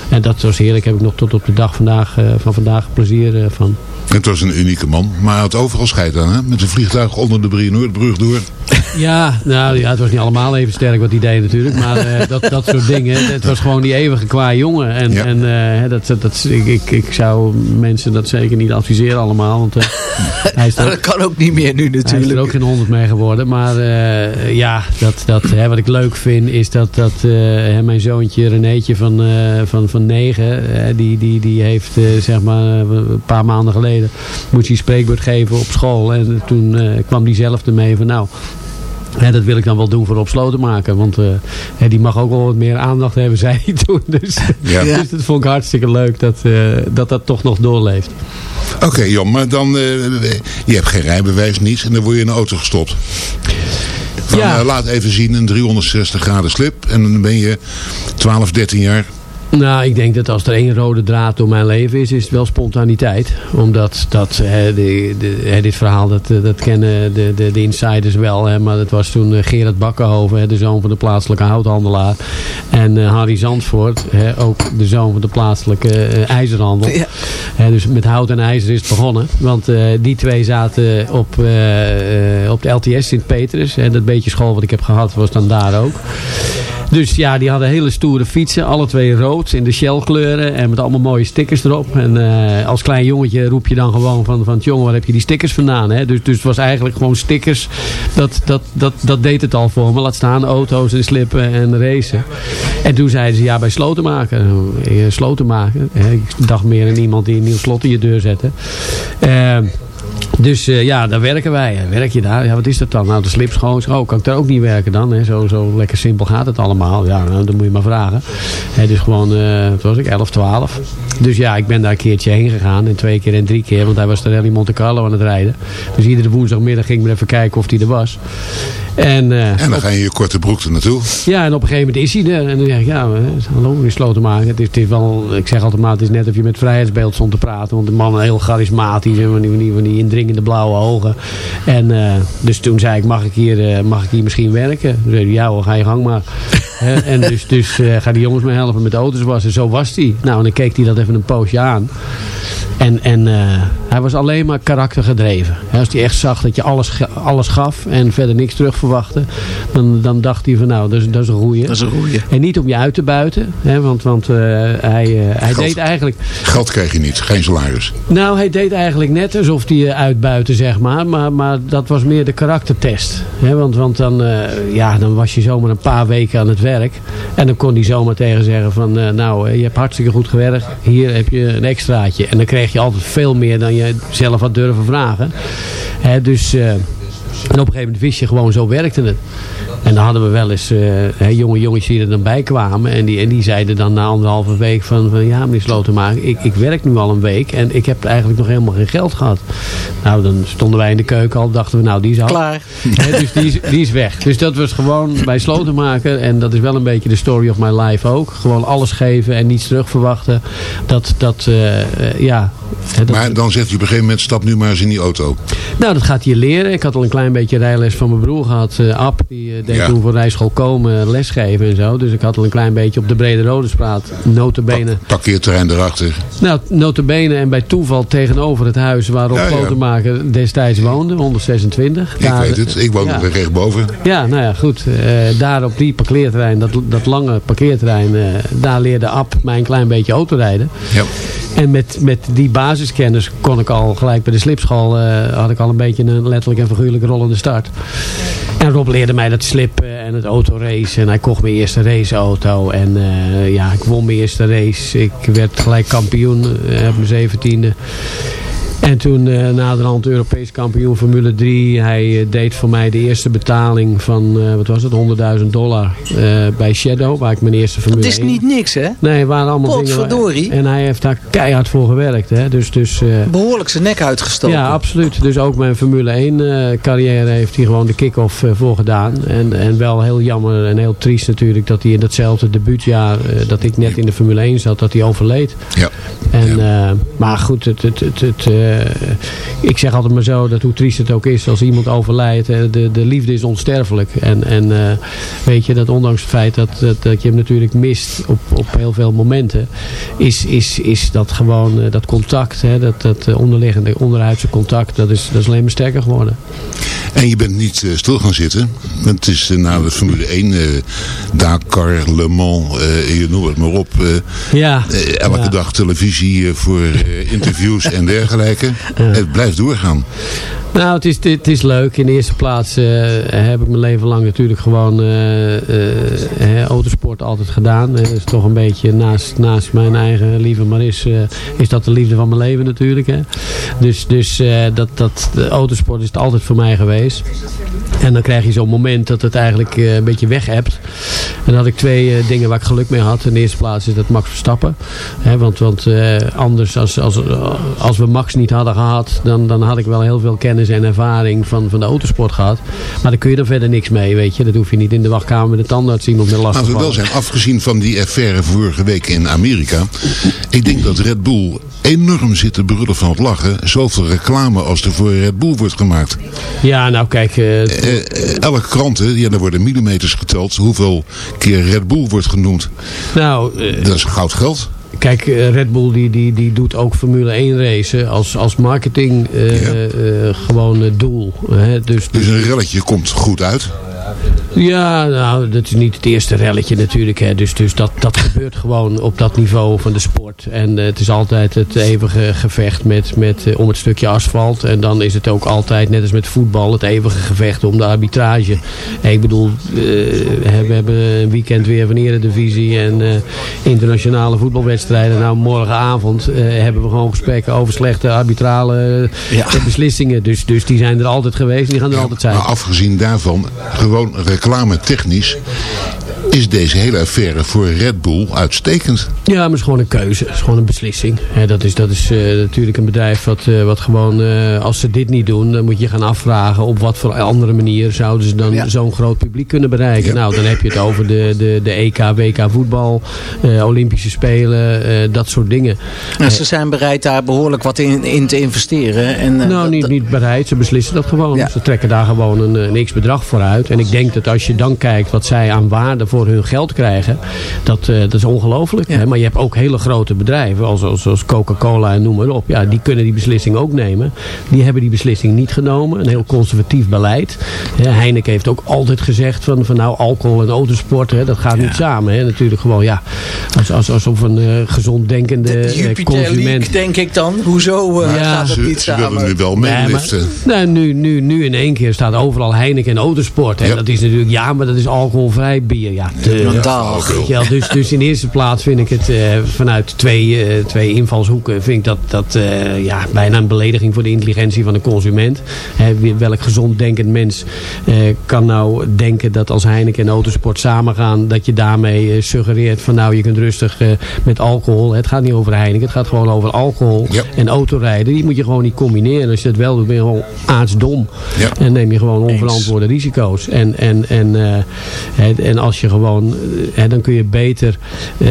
En dat was heerlijk. Heb ik nog tot op de dag vandaag, van vandaag plezier van. Het was een unieke man. Maar hij had overal scheid aan, hè? Met een vliegtuig onder de Brienoordbrug door. Ja, nou ja, het was niet allemaal even sterk wat hij deed natuurlijk. Maar dat, dat soort dingen. Het was gewoon die eeuwige kwaai jongen. En, Ja. en dat, dat, ik, ik, ik zou mensen dat zeker niet adviseren allemaal. Want eh, hij is Nou, ook- dat kan ook niet meer nu Hij is er natuurlijk. ook geen honderd mee geworden. Maar eh, ja, dat, dat, hè, wat ik leuk vind is dat, dat eh, hè, mijn zoontje Renéetje van, van, van negen, die, die, die heeft zeg maar een paar maanden geleden moest hij spreekbeurt geven op school. En toen kwam hij zelf ermee van nou, hè, dat wil ik dan wel doen voor op sloten maken. Want eh, die mag ook wel wat meer aandacht hebben, zei hij toen. Dus, Ja. dus dat vond ik hartstikke leuk dat, eh, dat dat toch nog doorleeft. Oké, Jan, maar dan... eh, je hebt geen rijbewijs, niets. En dan word je in een auto gestopt. Van, Ja. laat even zien, een 360 graden slip. En dan ben je 12, 13 jaar. Nou, ik denk dat als er één rode draad door mijn leven is, is het wel spontaniteit. Omdat dat, hè, de, de, hè, dit verhaal, dat, eh, dat kennen de, de, de insiders wel. Hè, maar dat was toen eh, Gerard Bakkenhoven, hè, de zoon van de plaatselijke houthandelaar. En eh, Harry Zandvoort, hè, ook de zoon van de plaatselijke eh, ijzerhandel. Ja. Dus met hout en ijzer is het begonnen. Want die twee zaten op, op de LTS Sint-Petrus. Dat beetje school wat ik heb gehad was dan daar ook. Dus ja, die hadden hele stoere fietsen. Alle twee rood in de Shell kleuren. En met allemaal mooie stickers erop. En eh, als klein jongetje roep je dan gewoon van... van jongen, waar heb je die stickers vandaan? Hè? Dus, dus het was eigenlijk gewoon stickers. Dat, dat, dat, dat deed het al voor me. Laat staan auto's en slippen en racen. En toen zeiden ze, ja, bij slotenmaker. Eh, Slotenmaker. Ik dacht meer aan iemand die een nieuw slot in je deur zette. Eh, dus eh, ja, daar werken wij. Werk je daar? Ja, wat is dat dan? Nou, de slipschoon. Oh, kan ik daar ook niet werken dan? Hè? Zo, zo lekker simpel gaat het allemaal. Ja, nou, dan moet je maar vragen. Hè, dus gewoon, eh wat was ik, 11, 12. Dus ja, ik ben daar een keertje heen gegaan. En twee keer en drie keer. Want hij was de Rally Monte Carlo aan het rijden. Dus iedere woensdagmiddag ging ik maar even kijken of hij er was. En, eh, En dan ga je in je korte broek er naartoe. ja, en op een gegeven moment is hij er. En dan zeg ik, ja, eh, hallo, weer sloten maken. Het is, het is wel, ik zeg altijd maar, het is net of je met vrijheidsbeeld stond te praten. Want de man is heel charismatisch en van die, van die, van die indringende blauwe ogen. En eh, dus toen zei ik, mag ik hier, eh, mag ik hier misschien werken? Toen zei hij, ja hoor, ga je gang maar. En dus, dus eh, ga die jongens me helpen met auto's wassen. Zo was hij. Nou, en dan keek hij dat even een poosje aan. En, en eh, Hij was alleen maar karaktergedreven. Hè, Als hij echt zag dat je alles, alles gaf en verder niks terug verwachtte. Dan, dan dacht hij van nou, dat is, dat is een goeie. Dat is een goeie. En niet om je uit te buiten. Hè, want want eh, hij, eh, hij Geld. deed eigenlijk... Geld krijg je niet, geen salaris. Nou, hij deed eigenlijk net alsof hij uitbuiten, zeg maar. Maar, maar dat was meer de karaktertest. Hè? Want, want dan, eh, ja, dan was je zomaar een paar weken aan het werk. En dan kon hij zomaar tegen zeggen van... eh, nou, je hebt hartstikke goed gewerkt. Hier heb je een extraatje. En dan kreeg je altijd veel meer dan je zelf had durven vragen. Hè, dus... eh, en op een gegeven moment wist je gewoon, zo werkte het. En dan hadden we wel eens eh, jonge jongens die er dan bij kwamen. En die, en die zeiden dan na anderhalve week van, van ja meneer Slotenmaker, ik, ik werk nu al een week. En ik heb eigenlijk nog helemaal geen geld gehad. Nou, dan stonden wij in de keuken al. Dachten we, nou die is al. Klaar. Dus die is, die is weg. Dus dat was gewoon bij Slotenmaker. En dat is wel een beetje de story of my life ook. Gewoon alles geven en niets terug verwachten. Dat, dat eh, ja. Dat- Maar dan zegt hij op een gegeven moment, stap nu maar eens in die auto. nou, dat gaat je leren. Ik had al een klein beetje rijles van mijn broer gehad. eh Ab, die eh, deed Ja. toen voor rijschool komen lesgeven en zo. Dus ik had al een klein beetje op de Brede Rodespraat. Notabene. Parkeerterrein erachter. Nou, notabene en bij toeval tegenover het huis waar Rob Ja, ja. Destijds woonde. 126. Ik weet het, ik woon er rechtboven. Ja, nou ja, goed. Eh, daar op die parkeerterrein, dat, dat lange parkeerterrein, daar leerde Ab mij een klein beetje autorijden. Ja. En met, met die basiskennis kon ik al gelijk bij de slipschool, eh, had ik al een beetje een letterlijk en figuurlijk rollende start. En Rob leerde mij dat slippen en het autorace. En hij kocht mijn eerste raceauto. En eh, ja, ik won mijn eerste race. Ik werd gelijk kampioen eh, op mijn zeventiende. En toen eh naderhand Europees kampioen Formule 3. Hij eh, deed voor mij de eerste betaling van, eh, wat was het, 100.000 dollar eh, bij Shadow. Waar ik mijn eerste Formule Het is 1 niet niks, hè? Nee, het waren allemaal dingen. Potverdorie. En hij heeft daar keihard voor gewerkt. Hè? Dus, dus, eh, Behoorlijk zijn nek uitgestoken. ja, absoluut. Dus ook mijn Formule 1 eh, carrière heeft hij gewoon de kick-off voor gedaan. En, en wel heel jammer en heel triest natuurlijk dat hij in datzelfde debuutjaar eh, dat ik net in de Formule 1 zat, dat hij overleed. Ja. En, eh, maar goed, het, het, het, het, eh, ik zeg altijd maar zo dat hoe triest het ook is als iemand overlijdt. eh, de, de liefde is onsterfelijk. En, en weet je, dat ondanks het feit dat, dat, dat je hem natuurlijk mist op, op heel veel momenten. Is, is, is dat gewoon dat contact, hè, dat, dat onderliggende onderhuidse contact. Dat is, dat is alleen maar sterker geworden. En je bent niet stil gaan zitten. Het is na de Formule 1, eh, Dakar, Le Mans, je noem het maar op. Ja, elke ja. dag televisie eh, voor eh, interviews en dergelijke. Het blijft doorgaan. Nou, het is, het is leuk. In de eerste plaats eh, heb ik mijn leven lang natuurlijk gewoon eh, eh, autosport altijd gedaan. Dat is toch een beetje naast, naast mijn eigen lieve Maris eh, is dat de liefde van mijn leven natuurlijk. Hè. Dus, dus dat, dat, autosport is het altijd voor mij geweest. En dan krijg je zo'n moment dat het eigenlijk een beetje weg hebt. En dan had ik twee dingen waar ik geluk mee had. In de eerste plaats is dat Max Verstappen. Hè, want want anders, als, als, als we Max niet hadden gehad, dan, dan had ik wel heel veel kennis en ervaring van, van de autosport gehad. Maar daar kun je er verder niks mee, weet je. Dat hoef je niet in de wachtkamer met de tandarts iemand meer last Laten te we wel zijn, afgezien van die affaire vorige week in Amerika. Ik denk dat Red Bull enorm zit te brullen van het lachen. Zoveel reclame als er voor Red Bull wordt gemaakt. Ja, nou kijk, eh, elke krant, hè, ja, daar worden millimeters geteld. Hoeveel keer Red Bull wordt genoemd. nou, Dat is goud geld. Kijk, eh, Red Bull die, die, die doet ook Formule 1 racen als, als marketing eh, gewoon doel. Hè? Dus, Dus een relletje komt goed uit. Ja, nou, dat is niet het eerste relletje natuurlijk. Hè. Dus, dus dat, dat gebeurt gewoon op dat niveau van de sport. En eh, het is altijd het eeuwige gevecht met, met, eh, om het stukje asfalt. En dan is het ook altijd, net als met voetbal, het eeuwige gevecht om de arbitrage. En ik bedoel, eh, we hebben een weekend weer van Eredivisie en internationale voetbalwedstrijden. Nou, morgenavond hebben we gewoon gesprekken over slechte arbitrale beslissingen. Dus, dus die zijn er altijd geweest en die gaan er altijd zijn. Maar afgezien daarvan, gewoon reclame technisch, is deze hele affaire voor Red Bull uitstekend. Ja, maar het is gewoon een keuze. Het is gewoon een beslissing. Hè, dat is, dat is eh, natuurlijk een bedrijf wat, eh, wat gewoon, eh, als ze dit niet doen, dan moet je gaan afvragen op wat voor andere manier zouden ze dan zo'n groot publiek kunnen bereiken. Nou, dan heb je het over de, de, de EK, WK voetbal, eh, Olympische Spelen, eh, dat soort dingen. En ze zijn bereid daar behoorlijk wat in, in te investeren. En, eh, Nou, niet, niet bereid. Ze beslissen dat gewoon. Ja. Ze trekken daar gewoon een, een x-bedrag voor uit. En ik denk dat als je dan kijkt wat zij aan waarde voor hun geld krijgen. Dat, eh, dat is ongelooflijk. hè. Maar je hebt ook hele grote bedrijven, als, als, als Coca-Cola en noem maar op. Ja, die kunnen die beslissing ook nemen. Die hebben die beslissing niet genomen. Een heel conservatief beleid. Hè, Heineken heeft ook altijd gezegd van, van nou alcohol en autosport, hè, dat gaat niet samen. Hè. Natuurlijk gewoon ja, als, als, alsof een eh, gezond denkende eh, Jupiter consument... League, denk ik dan. Hoezo eh, gaat dat Ze, niet ze willen samen? nu wel Nee, maar- meeliften. Nou, nu, nu, nu in één keer staat overal Heineken en autosport. En dat is natuurlijk, ja, maar dat is alcoholvrij bier. Ja, je wel, dus, dus in eerste plaats vind ik het eh, vanuit twee, eh, twee invalshoeken vind ik dat, dat eh, ja, bijna een belediging voor de intelligentie van de consument. Welk gezond denkend mens eh, kan nou denken dat als Heineken en autosport samengaan, dat je daarmee suggereert van nou je kunt rustig eh, met alcohol. Het gaat niet over Heineken, het gaat gewoon over alcohol en autorijden. Die moet je gewoon niet combineren. Als je dat wel doet ben je gewoon aardsdom. En neem je gewoon onverantwoorde risico's. En, en, en, eh, hè, en als je gewoon, eh, hè, dan kun je beter eh,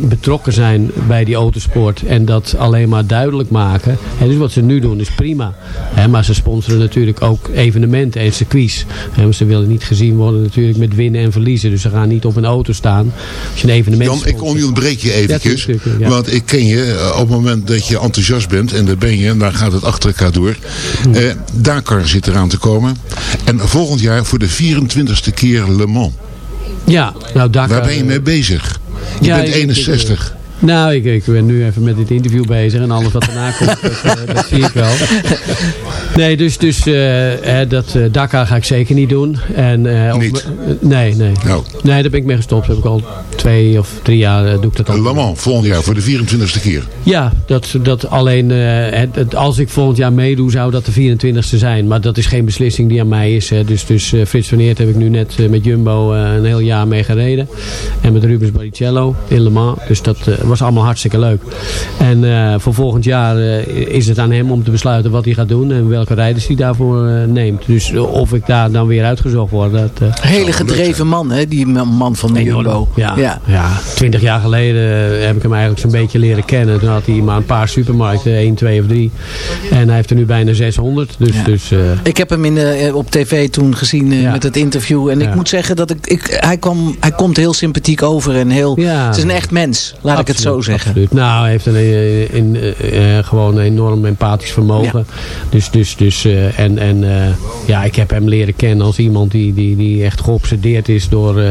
betrokken zijn bij die autosport. En dat alleen maar duidelijk maken. Hè, dus wat ze nu doen is prima. Hè, maar ze sponsoren natuurlijk ook evenementen en circuits. Hè, want ze willen niet gezien worden natuurlijk met winnen en verliezen. Dus ze gaan niet op een auto staan. Als je een evenement Jan, ik onderbreek je eventjes. Ja, tuurlijk, ja. Want ik ken je eh, op het moment dat je enthousiast bent. En dat ben je. En dan gaat het achter elkaar door. Hm. Eh, Dakar zit eraan te komen. En volgend jaar voor de 24ste keer Le Mans. Ja, nou Dakar... Waar ben je mee bezig? Je Ja, bent ik- ik- 61. Nou, ik, ik ben nu even met dit interview bezig en alles wat daarna komt, dat, eh, dat zie ik wel. Nee, dus, dus eh, dat eh, Dakar ga ik zeker niet doen. En, Niet? nee, nee. Nou. Nee, daar ben ik mee gestopt. Dat heb ik al twee of drie jaar doe ik dat al. Le Mans, volgend jaar voor de 24ste keer. Ja, dat, dat alleen het, als ik volgend jaar meedoe zou dat de 24ste zijn. Maar dat is geen beslissing die aan mij is. Hè. Dus, dus Frits van Eert heb ik nu net met Jumbo een heel jaar mee gereden. En met Rubens Barrichello in Le Mans. Dus dat was allemaal hartstikke leuk. En eh, voor volgend jaar eh, is het aan hem om te besluiten wat hij gaat doen. En welke rijders hij daarvoor eh, neemt. Dus of ik daar dan weer uitgezocht word. Dat, eh, Hele gedreven man, hè, die man van de Jumbo. ja, ja. twintig jaar geleden heb ik hem eigenlijk zo'n beetje leren kennen. Toen had hij maar een paar supermarkten, één, twee of drie. En hij heeft er nu bijna 600. Dus, Ja. dus eh, Ik heb hem in, de- eh, op tv toen gezien met het interview. En ik Ja. moet zeggen dat ik, ik, hij, kwam, hij komt heel sympathiek over. En heel, Ja. Het is een echt mens, laat ik het zo zeggen. absoluut. Nou, hij heeft een, eh, een, eh, eh, gewoon een enorm empathisch vermogen. Dus, dus, dus, en, en ja, ik heb hem leren kennen als iemand die, die, die echt geobsedeerd is door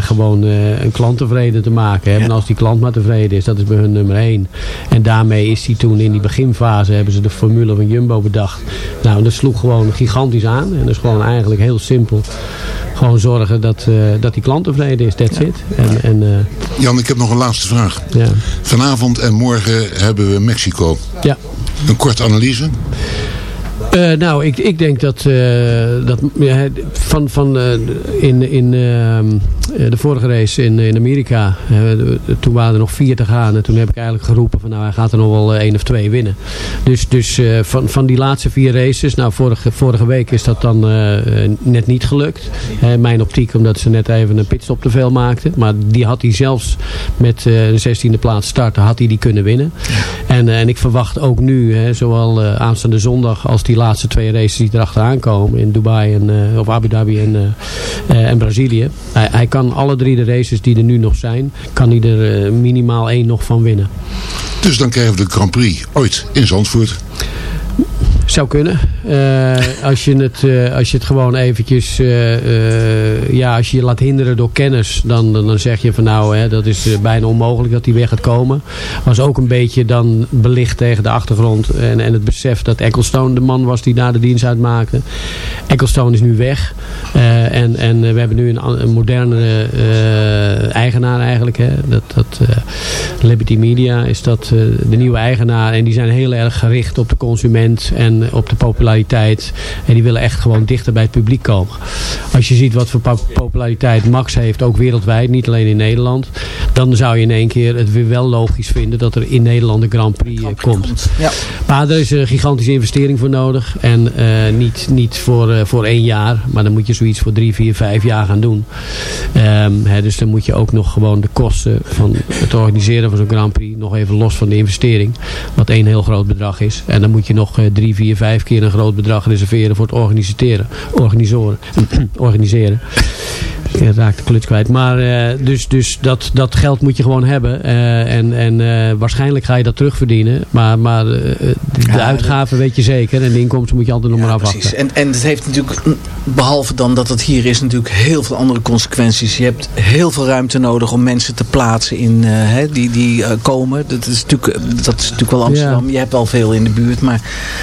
gewoon een klant tevreden te maken. Hè. En als die klant maar tevreden is, dat is bij hun nummer één. En daarmee is hij toen in die beginfase, hebben ze de formule van Jumbo bedacht. Nou, dat sloeg gewoon gigantisch aan. En dat is gewoon eigenlijk heel simpel. Gewoon zorgen dat, dat die klant tevreden is, that's it. En, en, Jan, ik heb nog een laatste vraag. ja. Vanavond en morgen hebben we Mexico. Ja. Een korte analyse. Eh, nou, ik, ik denk dat, eh, dat ja, van, van eh, in, in ehm, eh, de vorige race in, in Amerika, toen waren er nog vier te gaan. En toen heb ik eigenlijk geroepen van nou, hij gaat er nog wel één of twee winnen. Dus, dus van, van die laatste vier races, nou vorige, vorige week is dat dan net niet gelukt. Mijn optiek, omdat ze net even een pitstop te veel maakten. Maar die had hij zelfs met de 16e plaats starten, had hij die kunnen winnen. En, en ik verwacht ook nu, hè, zowel aanstaande zondag als die laatste twee races die erachteraan komen in Dubai en, eh, of Abu Dhabi en, eh, eh, en Brazilië. Hij, hij kan alle drie de races die er nu nog zijn, kan hij er minimaal één nog van winnen. Dus dan krijgen we de Grand Prix ooit in Zandvoort. Zou kunnen. Eh, als, je het, eh, als je het gewoon eventjes... eh, ja, als je je laat hinderen door kennis... dan, dan, zeg je van nou, hè, dat is bijna onmogelijk dat die weer gaat komen. Was ook een beetje dan belicht tegen de achtergrond... en, en het besef dat Ecclestone de man was die daar de dienst uitmaakte. Ecclestone is nu weg. En, en we hebben nu een, een moderne eigenaar eigenlijk. Hè. Dat, dat, Liberty Media is dat de nieuwe eigenaar. En die zijn heel erg gericht op de consument en op de populariteit. En die willen echt gewoon dichter bij het publiek komen. Als je ziet wat voor po- populariteit Max heeft, ook wereldwijd, niet alleen in Nederland. Dan zou je in één keer het weer wel logisch vinden dat er in Nederland een Grand Prix eh, komt. Ja. Maar er is een gigantische investering voor nodig. En eh, niet, niet voor, eh, voor één jaar. Maar dan moet je zoiets voor drie, vier, vijf jaar gaan doen. Ehm, hè, dus dan moet je ook nog gewoon de kosten van het organiseren van zo'n Grand Prix. Nog even los van de investering. Wat één heel groot bedrag is. En dan moet je nog eh, drie, vier, vijf keer een groot bedrag reserveren voor het organiseren. Organiseren. organiseren. Ik raak de kluts kwijt. Maar eh, dus, dus dat, dat geld moet je gewoon hebben. Eh, en en eh, waarschijnlijk ga je dat terugverdienen. Maar, maar eh, de Ja, uitgaven weet je zeker. En de inkomsten moet je altijd nog maar afwachten. Precies. En, en het heeft natuurlijk, behalve dan dat het hier is, natuurlijk heel veel andere consequenties. Je hebt heel veel ruimte nodig om mensen te plaatsen in, eh, hè, die, die eh, komen. Dat is, natuurlijk, dat is natuurlijk wel Amsterdam. Je hebt al veel in de buurt. Maar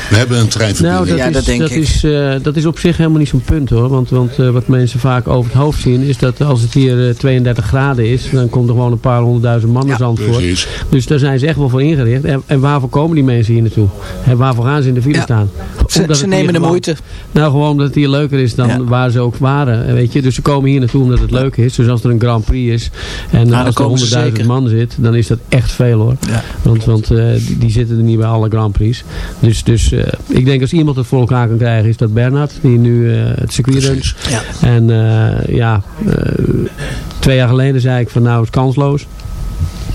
We hebben een treinverbinding. Nou, dat, Ja, is, dat denk dat, ik. Is, eh, dat is op zich helemaal niet zo'n punt hoor. Want, want eh, wat mensen vaak over het hoofd zien is dat als het hier eh, 32 graden is, dan komt er gewoon een paar honderdduizend man naar Zandvoort. precies. Dus daar zijn ze echt wel voor ingericht. En, en waarvoor komen die mensen hier naartoe? En waarvoor gaan ze in de file Ja. staan? Ze- ze nemen de gewoon- moeite. Nou, gewoon omdat het hier leuker is dan Ja. waar ze ook waren. Weet je? Dus ze komen hier naartoe omdat het leuk is. Dus als er een Grand Prix is en dan als er komen ze 100.000 zeker. man zit, dan is dat echt veel hoor. Ja. Want, want eh, die, die zitten er niet bij alle Grand Prix. Dus, dus eh, ik denk als iemand het voor elkaar kan krijgen, is dat Bernhard. Die nu eh, het circuit runt. Ja. En ja, twee jaar geleden zei ik van nou is het kansloos.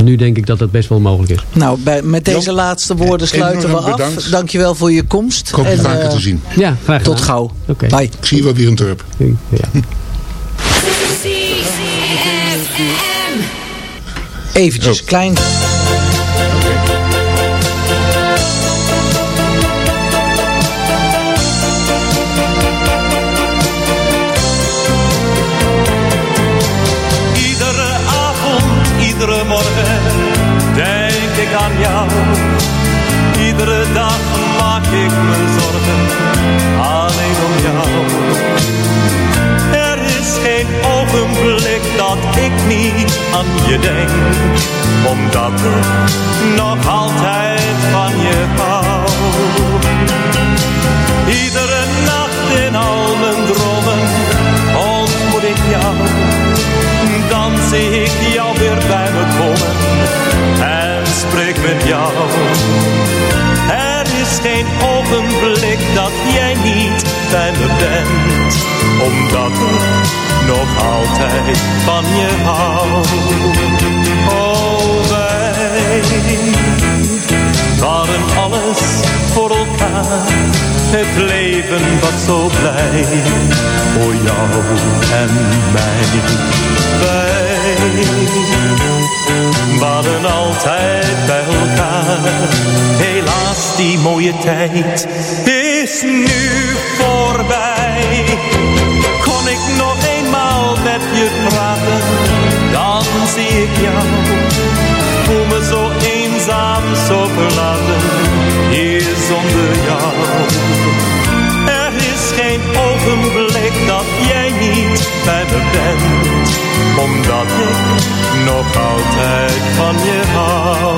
Nu denk ik dat dat best wel mogelijk is. nou, bij, met deze laatste woorden sluiten we af. bedankt. Dankjewel voor je komst. Ik hoop je En, vaker eh, te zien. Ja, graag Tot gedaan. gauw. Oké. Bye. Ik zie je wel weer een turp. Ja. Eventjes, Oh. klein. Aan je denk, omdat ik nog altijd van je hou. Iedere nacht in al mijn dromen ontmoet ik jou. Dan zie ik jou weer bij me komen en spreek met jou. Me bent, omdat ik nog altijd van je hou. Oh, wij waren alles voor elkaar. Het leven was zo blij voor jou en mij. Wij waren altijd bij elkaar. Helaas, die mooie tijd is nu voorbij. Praten, dan zie ik jou voel me zo eenzaam, zo verlaten, hier zonder jou. Er is geen ogenblik dat jij niet bij me bent, omdat ik nog altijd van je hou.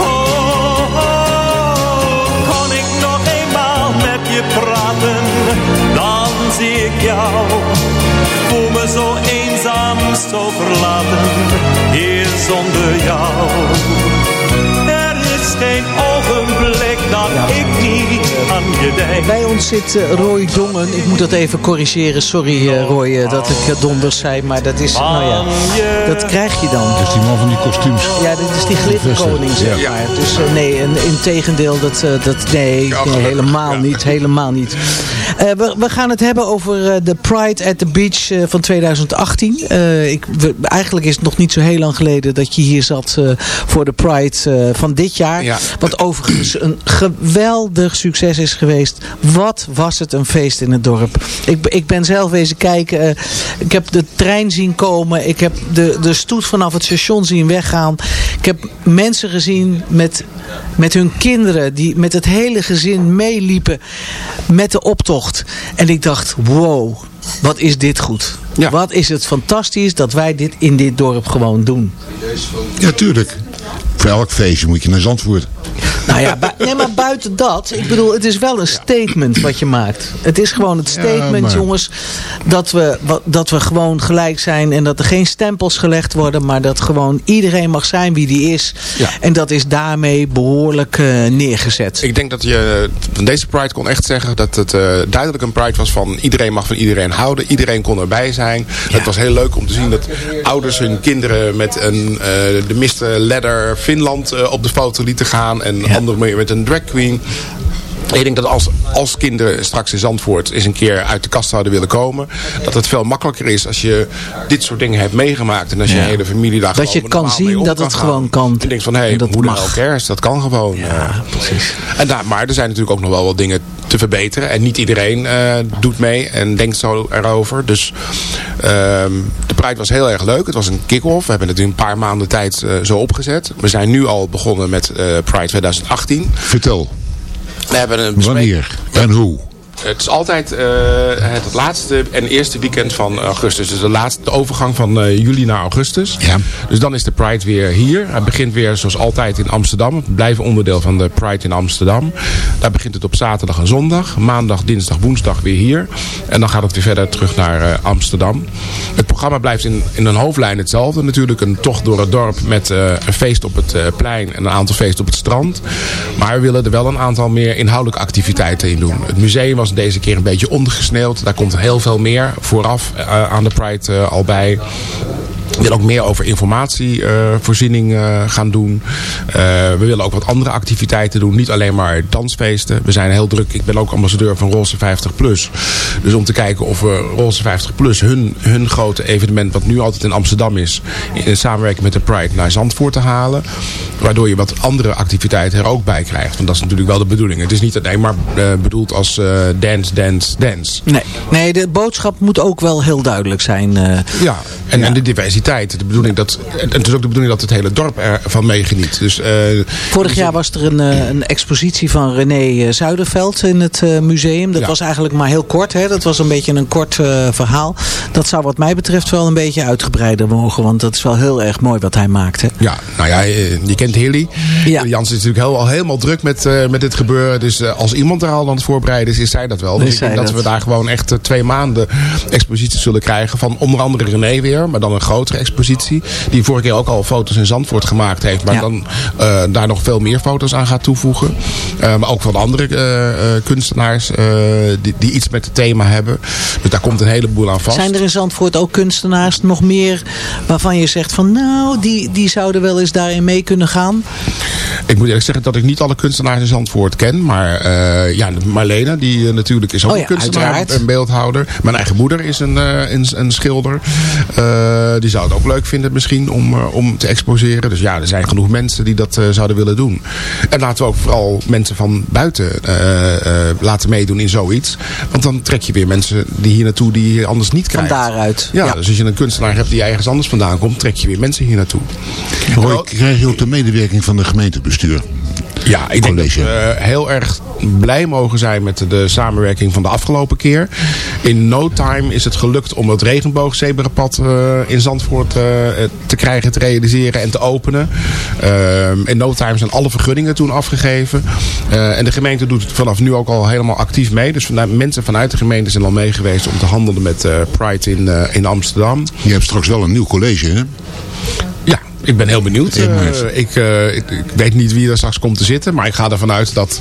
Oh, oh, kon ik nog eenmaal met je praten, jou. Voel me zo eenzaam, zo verlaten, hier zonder jou. Er is geen ogenblik dat ik niet aan je denk. Bij ons zit eh, Roy Dongen. Ik moet dat even corrigeren. Sorry eh, Roy eh, dat ik donders zei. Maar dat is, nou ja, dat krijg je dan. Dat is die man van die kostuums. Ja, dit is die glitterkoning, zeg Ja. maar. Dus nee, in, in tegendeel, dat, eh, dat, nee, nee, helemaal niet, helemaal niet. Eh, we, we gaan het hebben over eh, de Pride at the Beach van 2018. Eh, ik, we- eigenlijk is het nog niet zo heel lang geleden dat je hier zat eh, voor de Pride eh, van dit jaar. Ja. Wat overigens een geweldig succes is geweest. Wat was het een feest in het dorp. Ik, ik ben zelf wezen kijken. eh, ik heb de trein zien komen. Ik heb de, de stoet vanaf het station zien weggaan. Ik heb mensen gezien met, met hun kinderen. Die met het hele gezin meeliepen met de optocht. En ik dacht, wow, wat is dit goed. Wat is het fantastisch dat wij dit in dit dorp gewoon doen. Ja, tuurlijk. Voor elk feestje moet je naar Zandvoort. Nou ja, bu- nee, maar buiten dat. Ik bedoel, het is wel een statement wat je maakt. Het is gewoon het statement, maar- jongens. Dat we, dat we gewoon gelijk zijn. En dat er geen stempels gelegd worden. Maar dat gewoon iedereen mag zijn wie die is. Ja. En dat is daarmee behoorlijk eh, neergezet. Ik denk dat je van deze Pride kon echt zeggen dat het eh, duidelijk een Pride was van iedereen mag van iedereen houden. Iedereen kon erbij zijn. Het was heel leuk om te zien dat ouders hun kinderen met een, eh, de Mr. Ladder Finland eh, op de foto lieten gaan. En anderen meer met een drag queen. Ik denk dat als, als kinderen straks in Zandvoort eens een keer uit de kast zouden willen komen, dat het veel makkelijker is als je dit soort dingen hebt meegemaakt. En als je Ja. hele familie daar Dat gewoon je kan zien dat het gaan. gewoon kan. En je denkt van, hé, hey, dat moeder mag. elke kerst, dat kan gewoon. Ja, precies. En daar, maar er zijn natuurlijk ook nog wel wat dingen te verbeteren. En niet iedereen eh, doet mee en denkt zo erover. Dus ehm, de Pride was heel erg leuk. Het was een kick-off. We hebben het in een paar maanden tijd eh, zo opgezet. We zijn nu al begonnen met eh, Pride 2018. Vertel, We hebben een wanneer en hoe? Het is altijd eh, het laatste en eerste weekend van augustus. Dus de, laatste, de overgang van eh, juli naar augustus. Ja. Dus dan is de Pride weer hier. Hij begint weer zoals altijd in Amsterdam. Het blijft onderdeel van de Pride in Amsterdam. Daar begint het op zaterdag en zondag. Maandag, dinsdag, woensdag weer hier. En dan gaat het weer verder terug naar eh, Amsterdam. Het programma blijft in, in een hoofdlijn hetzelfde. Natuurlijk een tocht door het dorp met een feest op het plein en een aantal feesten op het strand. Maar we willen er wel een aantal meer inhoudelijke activiteiten in doen. Het museum was deze keer een beetje ondergesneeuwd. Daar komt heel veel meer vooraf eh, aan de Pride eh, al bij. We willen ook meer over informatievoorziening eh, gaan doen. Eh, we willen ook wat andere activiteiten doen. Niet alleen maar dansfeesten. We zijn heel druk. Ik ben ook ambassadeur van Roze 50 Plus. Dus om te kijken of we Roze 50 Plus hun, hun grote evenement... wat nu altijd in Amsterdam is... in samenwerking met de Pride naar Zandvoort te halen. Waardoor je wat andere activiteiten er ook bij krijgt. Want dat is natuurlijk wel de bedoeling. Het is niet alleen maar eh, bedoeld als dance, dance, dance. Nee, nee, de boodschap moet ook wel heel duidelijk zijn. Ja, en, en de diversiteit. De bedoeling dat, en het is ook de bedoeling dat het hele dorp ervan meegeniet. Dus, eh, Vorig jaar was er een, eh, een expositie van René eh, Zuiderveld in het museum. Dat Ja. was eigenlijk maar heel kort. Hè? Dat was een beetje een kort verhaal. Dat zou wat mij betreft wel een beetje uitgebreider mogen. Want dat is wel heel erg mooi wat hij maakt. Hè? Ja, nou ja, je kent Hilly. Ja. Jans is natuurlijk heel, al helemaal druk met, met dit gebeuren. Dus als iemand er al aan het voorbereiden is, is zij dat wel. Dus ik denk dat, dat. we daar gewoon echt twee maanden expositie zullen krijgen. Van onder andere René weer, maar dan een grotere expositie. Die vorige keer ook al foto's in Zandvoort gemaakt heeft. Maar Ja. dan eh, daar nog veel meer foto's aan gaat toevoegen. Eh, maar ook van andere eh, kunstenaars die, die iets met het thema hebben. Dus daar komt een heleboel aan vast. Zijn er in Zandvoort ook kunstenaars nog meer waarvan je zegt van nou, die, die zouden wel eens daarin mee kunnen gaan? Ik moet eerlijk zeggen dat ik niet alle kunstenaars in Zandvoort ken. Maar eh, ja, Marlene, die eh, natuurlijk is ook Oh ja, een kunstenaar uiteraard. en beeldhouder. Mijn eigen moeder is een, eh, een, een schilder. Eh, die zou het ook leuk vinden misschien om, om te exposeren. Dus ja, er zijn genoeg mensen die dat eh, zouden willen doen. En laten we ook vooral mensen van buiten eh, eh, laten meedoen in zoiets. Want dan trek je weer mensen die hier naartoe die je anders niet Van krijgt. daaruit. Ja, dus als je een kunstenaar hebt die ergens anders vandaan komt, trek je weer mensen hier naartoe. Roy, krijg je ook de medewerking van de gemeentebestuur? Ja, ik denk College. dat we heel erg blij mogen zijn met de samenwerking van de afgelopen keer. In no time is het gelukt om het regenboogzebrapad eh, in Zandvoort eh, te krijgen, te realiseren en te openen. Ehm, in no time zijn alle vergunningen toen afgegeven. Eh, en de gemeente doet vanaf nu ook al helemaal actief mee. Dus mensen vanuit de gemeente zijn al mee geweest om te handelen met Pride in, in Amsterdam. Je hebt straks wel een nieuw college, hè? Ja, ik ben heel benieuwd. Eh, ik, eh, ik, ik weet niet wie er straks komt te zitten. Maar ik ga ervan uit dat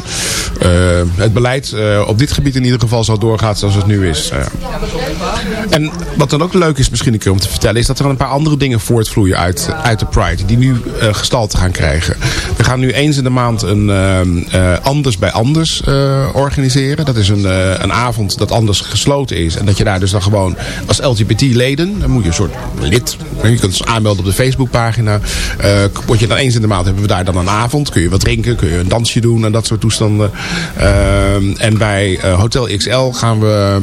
eh, het beleid op dit gebied in ieder geval zo doorgaat zoals het nu is. En wat dan ook leuk is misschien een keer om te vertellen... is dat er een paar andere dingen voortvloeien uit, uit de Pride. Die nu gestalte gaan krijgen. We gaan nu eens in de maand een Anders bij Anders organiseren. Dat is een, een avond dat Anders gesloten is. En dat je daar dus dan gewoon als LGBT-leden... dan moet je een soort lid... je kunt je aanmelden op de Facebookpagina. Eh word je dan eens in de maand hebben we daar dan een avond. Kun je wat drinken, kun je een dansje doen en dat soort toestanden. Ehm, en bij eh, Hotel XL gaan we...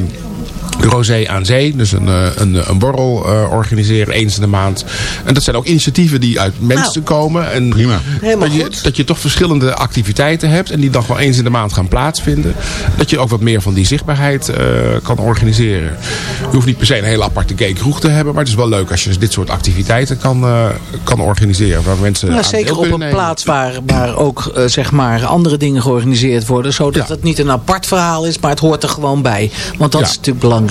Rosé aan Zee, dus een, eh, een, een borrel eh, organiseren eens in de maand. En dat zijn ook initiatieven die uit mensen komen. En Prima. Helemaal dat je, goed. dat je toch verschillende activiteiten hebt en die dan gewoon eens in de maand gaan plaatsvinden. Dat je ook wat meer van die zichtbaarheid eh, kan organiseren. Je hoeft niet per se een hele aparte gay kroeg te hebben, maar het is wel leuk als je dit soort activiteiten kan, eh, kan organiseren. Waar mensen Ja, aan zeker op een nemen. plaats waar, waar ook zeg maar andere dingen georganiseerd worden. Zodat Ja. het niet een apart verhaal is, maar het hoort er gewoon bij. Want dat Ja. is natuurlijk belangrijk.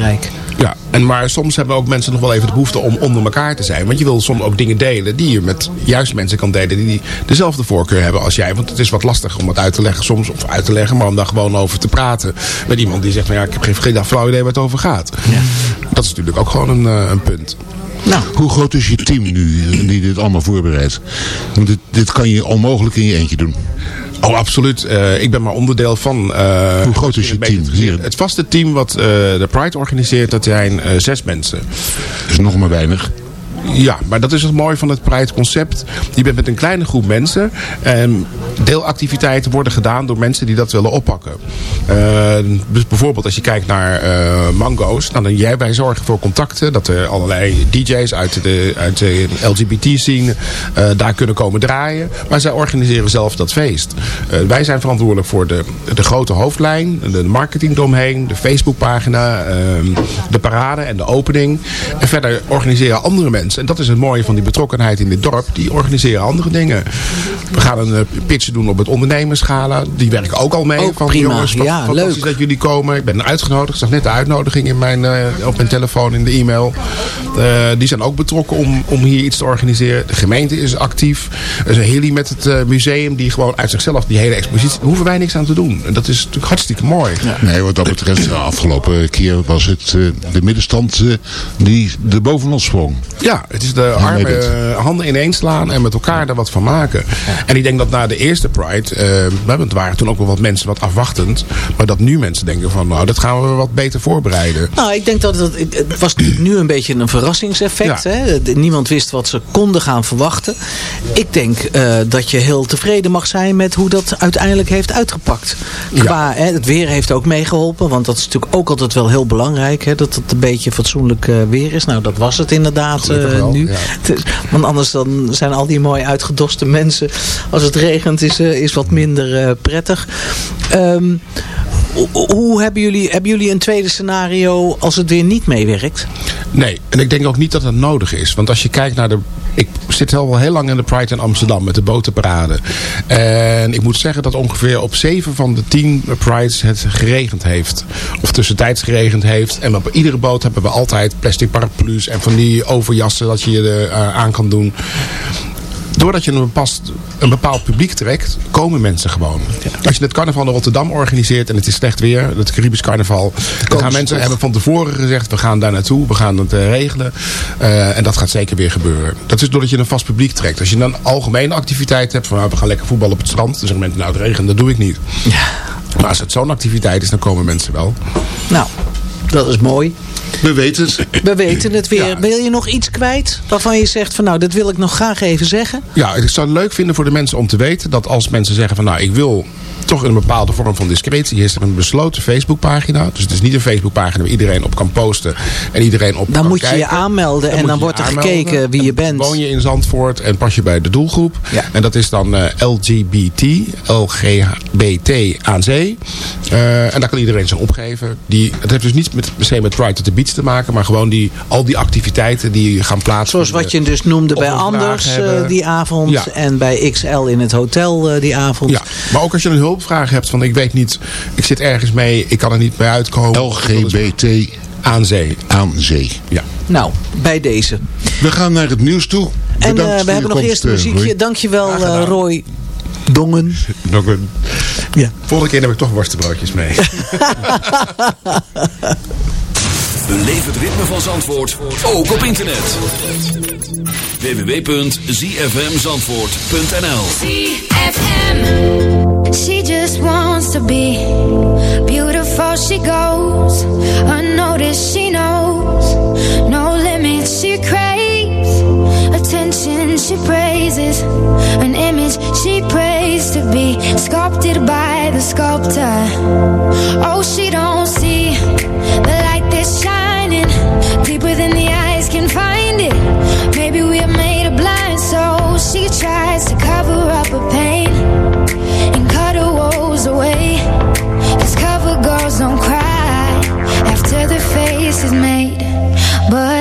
Ja, en maar soms hebben ook mensen nog wel even de behoefte om onder elkaar te zijn. Want je wil soms ook dingen delen die je met juist mensen kan delen die dezelfde voorkeur hebben als jij. Want het is wat lastig om het uit te leggen soms, of uit te leggen, maar om daar gewoon over te praten. Met iemand die zegt van ja, ik heb geen, geen flauw idee waar het over gaat. Dat is natuurlijk ook gewoon een, eh, een punt. Nou, Hoe groot is je team nu eh, die dit allemaal voorbereidt? Want dit, dit kan je onmogelijk in je eentje doen. Oh, absoluut. Eh, ik ben maar onderdeel van... eh, Hoe groot is je team hier? Het vaste team wat eh, de Pride organiseert, dat zijn zes mensen. Dat is nog maar weinig. Ja, maar dat is het mooie van het Pride-concept. Je bent met een kleine groep mensen. En deelactiviteiten worden gedaan door mensen die dat willen oppakken. Eh, dus bijvoorbeeld als je kijkt naar eh, Mango's. Nou, dan jij wij zorgen voor contacten. Dat er allerlei DJ's uit de, uit de LGBT-scene eh, daar kunnen komen draaien. Maar zij organiseren zelf dat feest. Wij zijn verantwoordelijk voor de, de grote hoofdlijn. De marketing eromheen. De Facebookpagina. ehm, de parade en de opening. En verder organiseren andere mensen. En dat is het mooie van die betrokkenheid in dit dorp. Die organiseren andere dingen. We gaan een pitch doen op het ondernemerschala. Die werken ook al mee. Ook van prima. jongens, fa- Ja, fantastisch leuk. dat jullie komen. Ik ben uitgenodigd. Ik zag net de uitnodiging in mijn, eh, op mijn telefoon in de e-mail. Eh, die zijn ook betrokken om, om hier iets te organiseren. De gemeente is actief. Er is een heli met het eh, museum die gewoon uit zichzelf die hele expositie... Daar hoeven wij niks aan te doen. En dat is natuurlijk hartstikke mooi. Nee, wat dat betreft, de afgelopen keer was het de middenstand die er bovenop sprong. Ja, het is de Ja, armen eh, handen ineens slaan en met elkaar er wat van maken. En ik denk dat na de eerste Pride, want er waren toen ook wel wat mensen wat afwachtend. Maar dat nu mensen denken van, nou, dat gaan we wat beter voorbereiden. Nou, ik denk dat het, het was natuurlijk nu een beetje een verrassingseffect. Ja. Hè? Niemand wist wat ze konden gaan verwachten. Ik denk eh, dat je heel tevreden mag zijn met hoe dat uiteindelijk heeft uitgepakt. Qua, hè, het weer heeft ook meegeholpen, want dat is natuurlijk ook altijd wel heel belangrijk. Hè, dat het een beetje fatsoenlijk weer is. Nou, dat was het inderdaad eh, Wel, nu. ja. Het is- Want anders dan zijn al die mooi uitgedoste mensen, als het regent, is, eh, is wat minder eh, prettig. Ehm, hoe- hebben jullie, hebben jullie een tweede scenario als het weer niet meewerkt? Nee, en ik denk ook niet dat dat nodig is. Want als je kijkt naar de... Ik zit al wel heel lang in de Pride in Amsterdam met de botenparade. En ik moet zeggen dat ongeveer op zeven van de tien Prides het geregend heeft. Of tussentijds geregend heeft. En op iedere boot hebben we altijd plastic paraplu's en van die overjassen dat je je uh, aan kan doen. Doordat je een bepaald, een bepaald publiek trekt, komen mensen gewoon. Als je het carnaval in Rotterdam organiseert en het is slecht weer, het Caribisch carnaval, dan gaan mensen hebben van tevoren gezegd, we gaan daar naartoe, we gaan het eh, regelen. Eh, en dat gaat zeker weer gebeuren. Dat is doordat je een vast publiek trekt. Als je dan een algemene activiteit hebt, van nou, we gaan lekker voetballen op het strand, dan zeggen mensen, nou het regent, dat doe ik niet. Maar als het zo'n activiteit is, dan komen mensen wel. Nou, dat is mooi. We weten het. We weten het weer. Wil je nog iets kwijt waarvan je zegt van nou, dat wil ik nog graag even zeggen? Ja, ik zou het leuk vinden voor de mensen om te weten dat als mensen zeggen van nou ik wil toch een bepaalde vorm van discretie is er een besloten Facebookpagina. Dus het is niet een Facebookpagina waar iedereen op kan posten en iedereen op Dan kan moet je je aanmelden en dan wordt er gekeken wie je bent. Woon je in Zandvoort en pas je bij de doelgroep. En dat is dan eh, LGBT, LGBT aan zee. Eh, en daar kan iedereen zich opgeven. Die, het heeft dus niet met, per se met Pride to the Te maken, maar gewoon die, al die activiteiten die gaan plaatsvinden. Zoals wat je dus noemde bij Anders eh, die avond Ja. en bij XL in het hotel eh, die avond. Ja, maar ook als je een hulpvraag hebt van ik weet niet, ik zit ergens mee, ik kan er niet bij uitkomen. LGBT aan zee. Aan zee. Ja. Nou, bij deze. We gaan naar het nieuws toe. En Bedankt eh, we hebben nog komst, eerst een muziekje. Roy. Dankjewel eh, Roy Dongen. Nog een... Ja. Volgende keer heb ik toch worstenbroodjes mee. Beleef het ritme van Zandvoort, ook op internet. www.zfmzandvoort.nl ZFM. She just wants to be beautiful. She goes unnoticed. She knows no limits. She craves attention. She praises an image she prays to be sculpted by the sculptor. Oh, she don't see than the eyes can find it. Maybe we're made of blind, so she tries to cover up her pain and cut her woes away. Cause cover girls don't cry after their face is made. But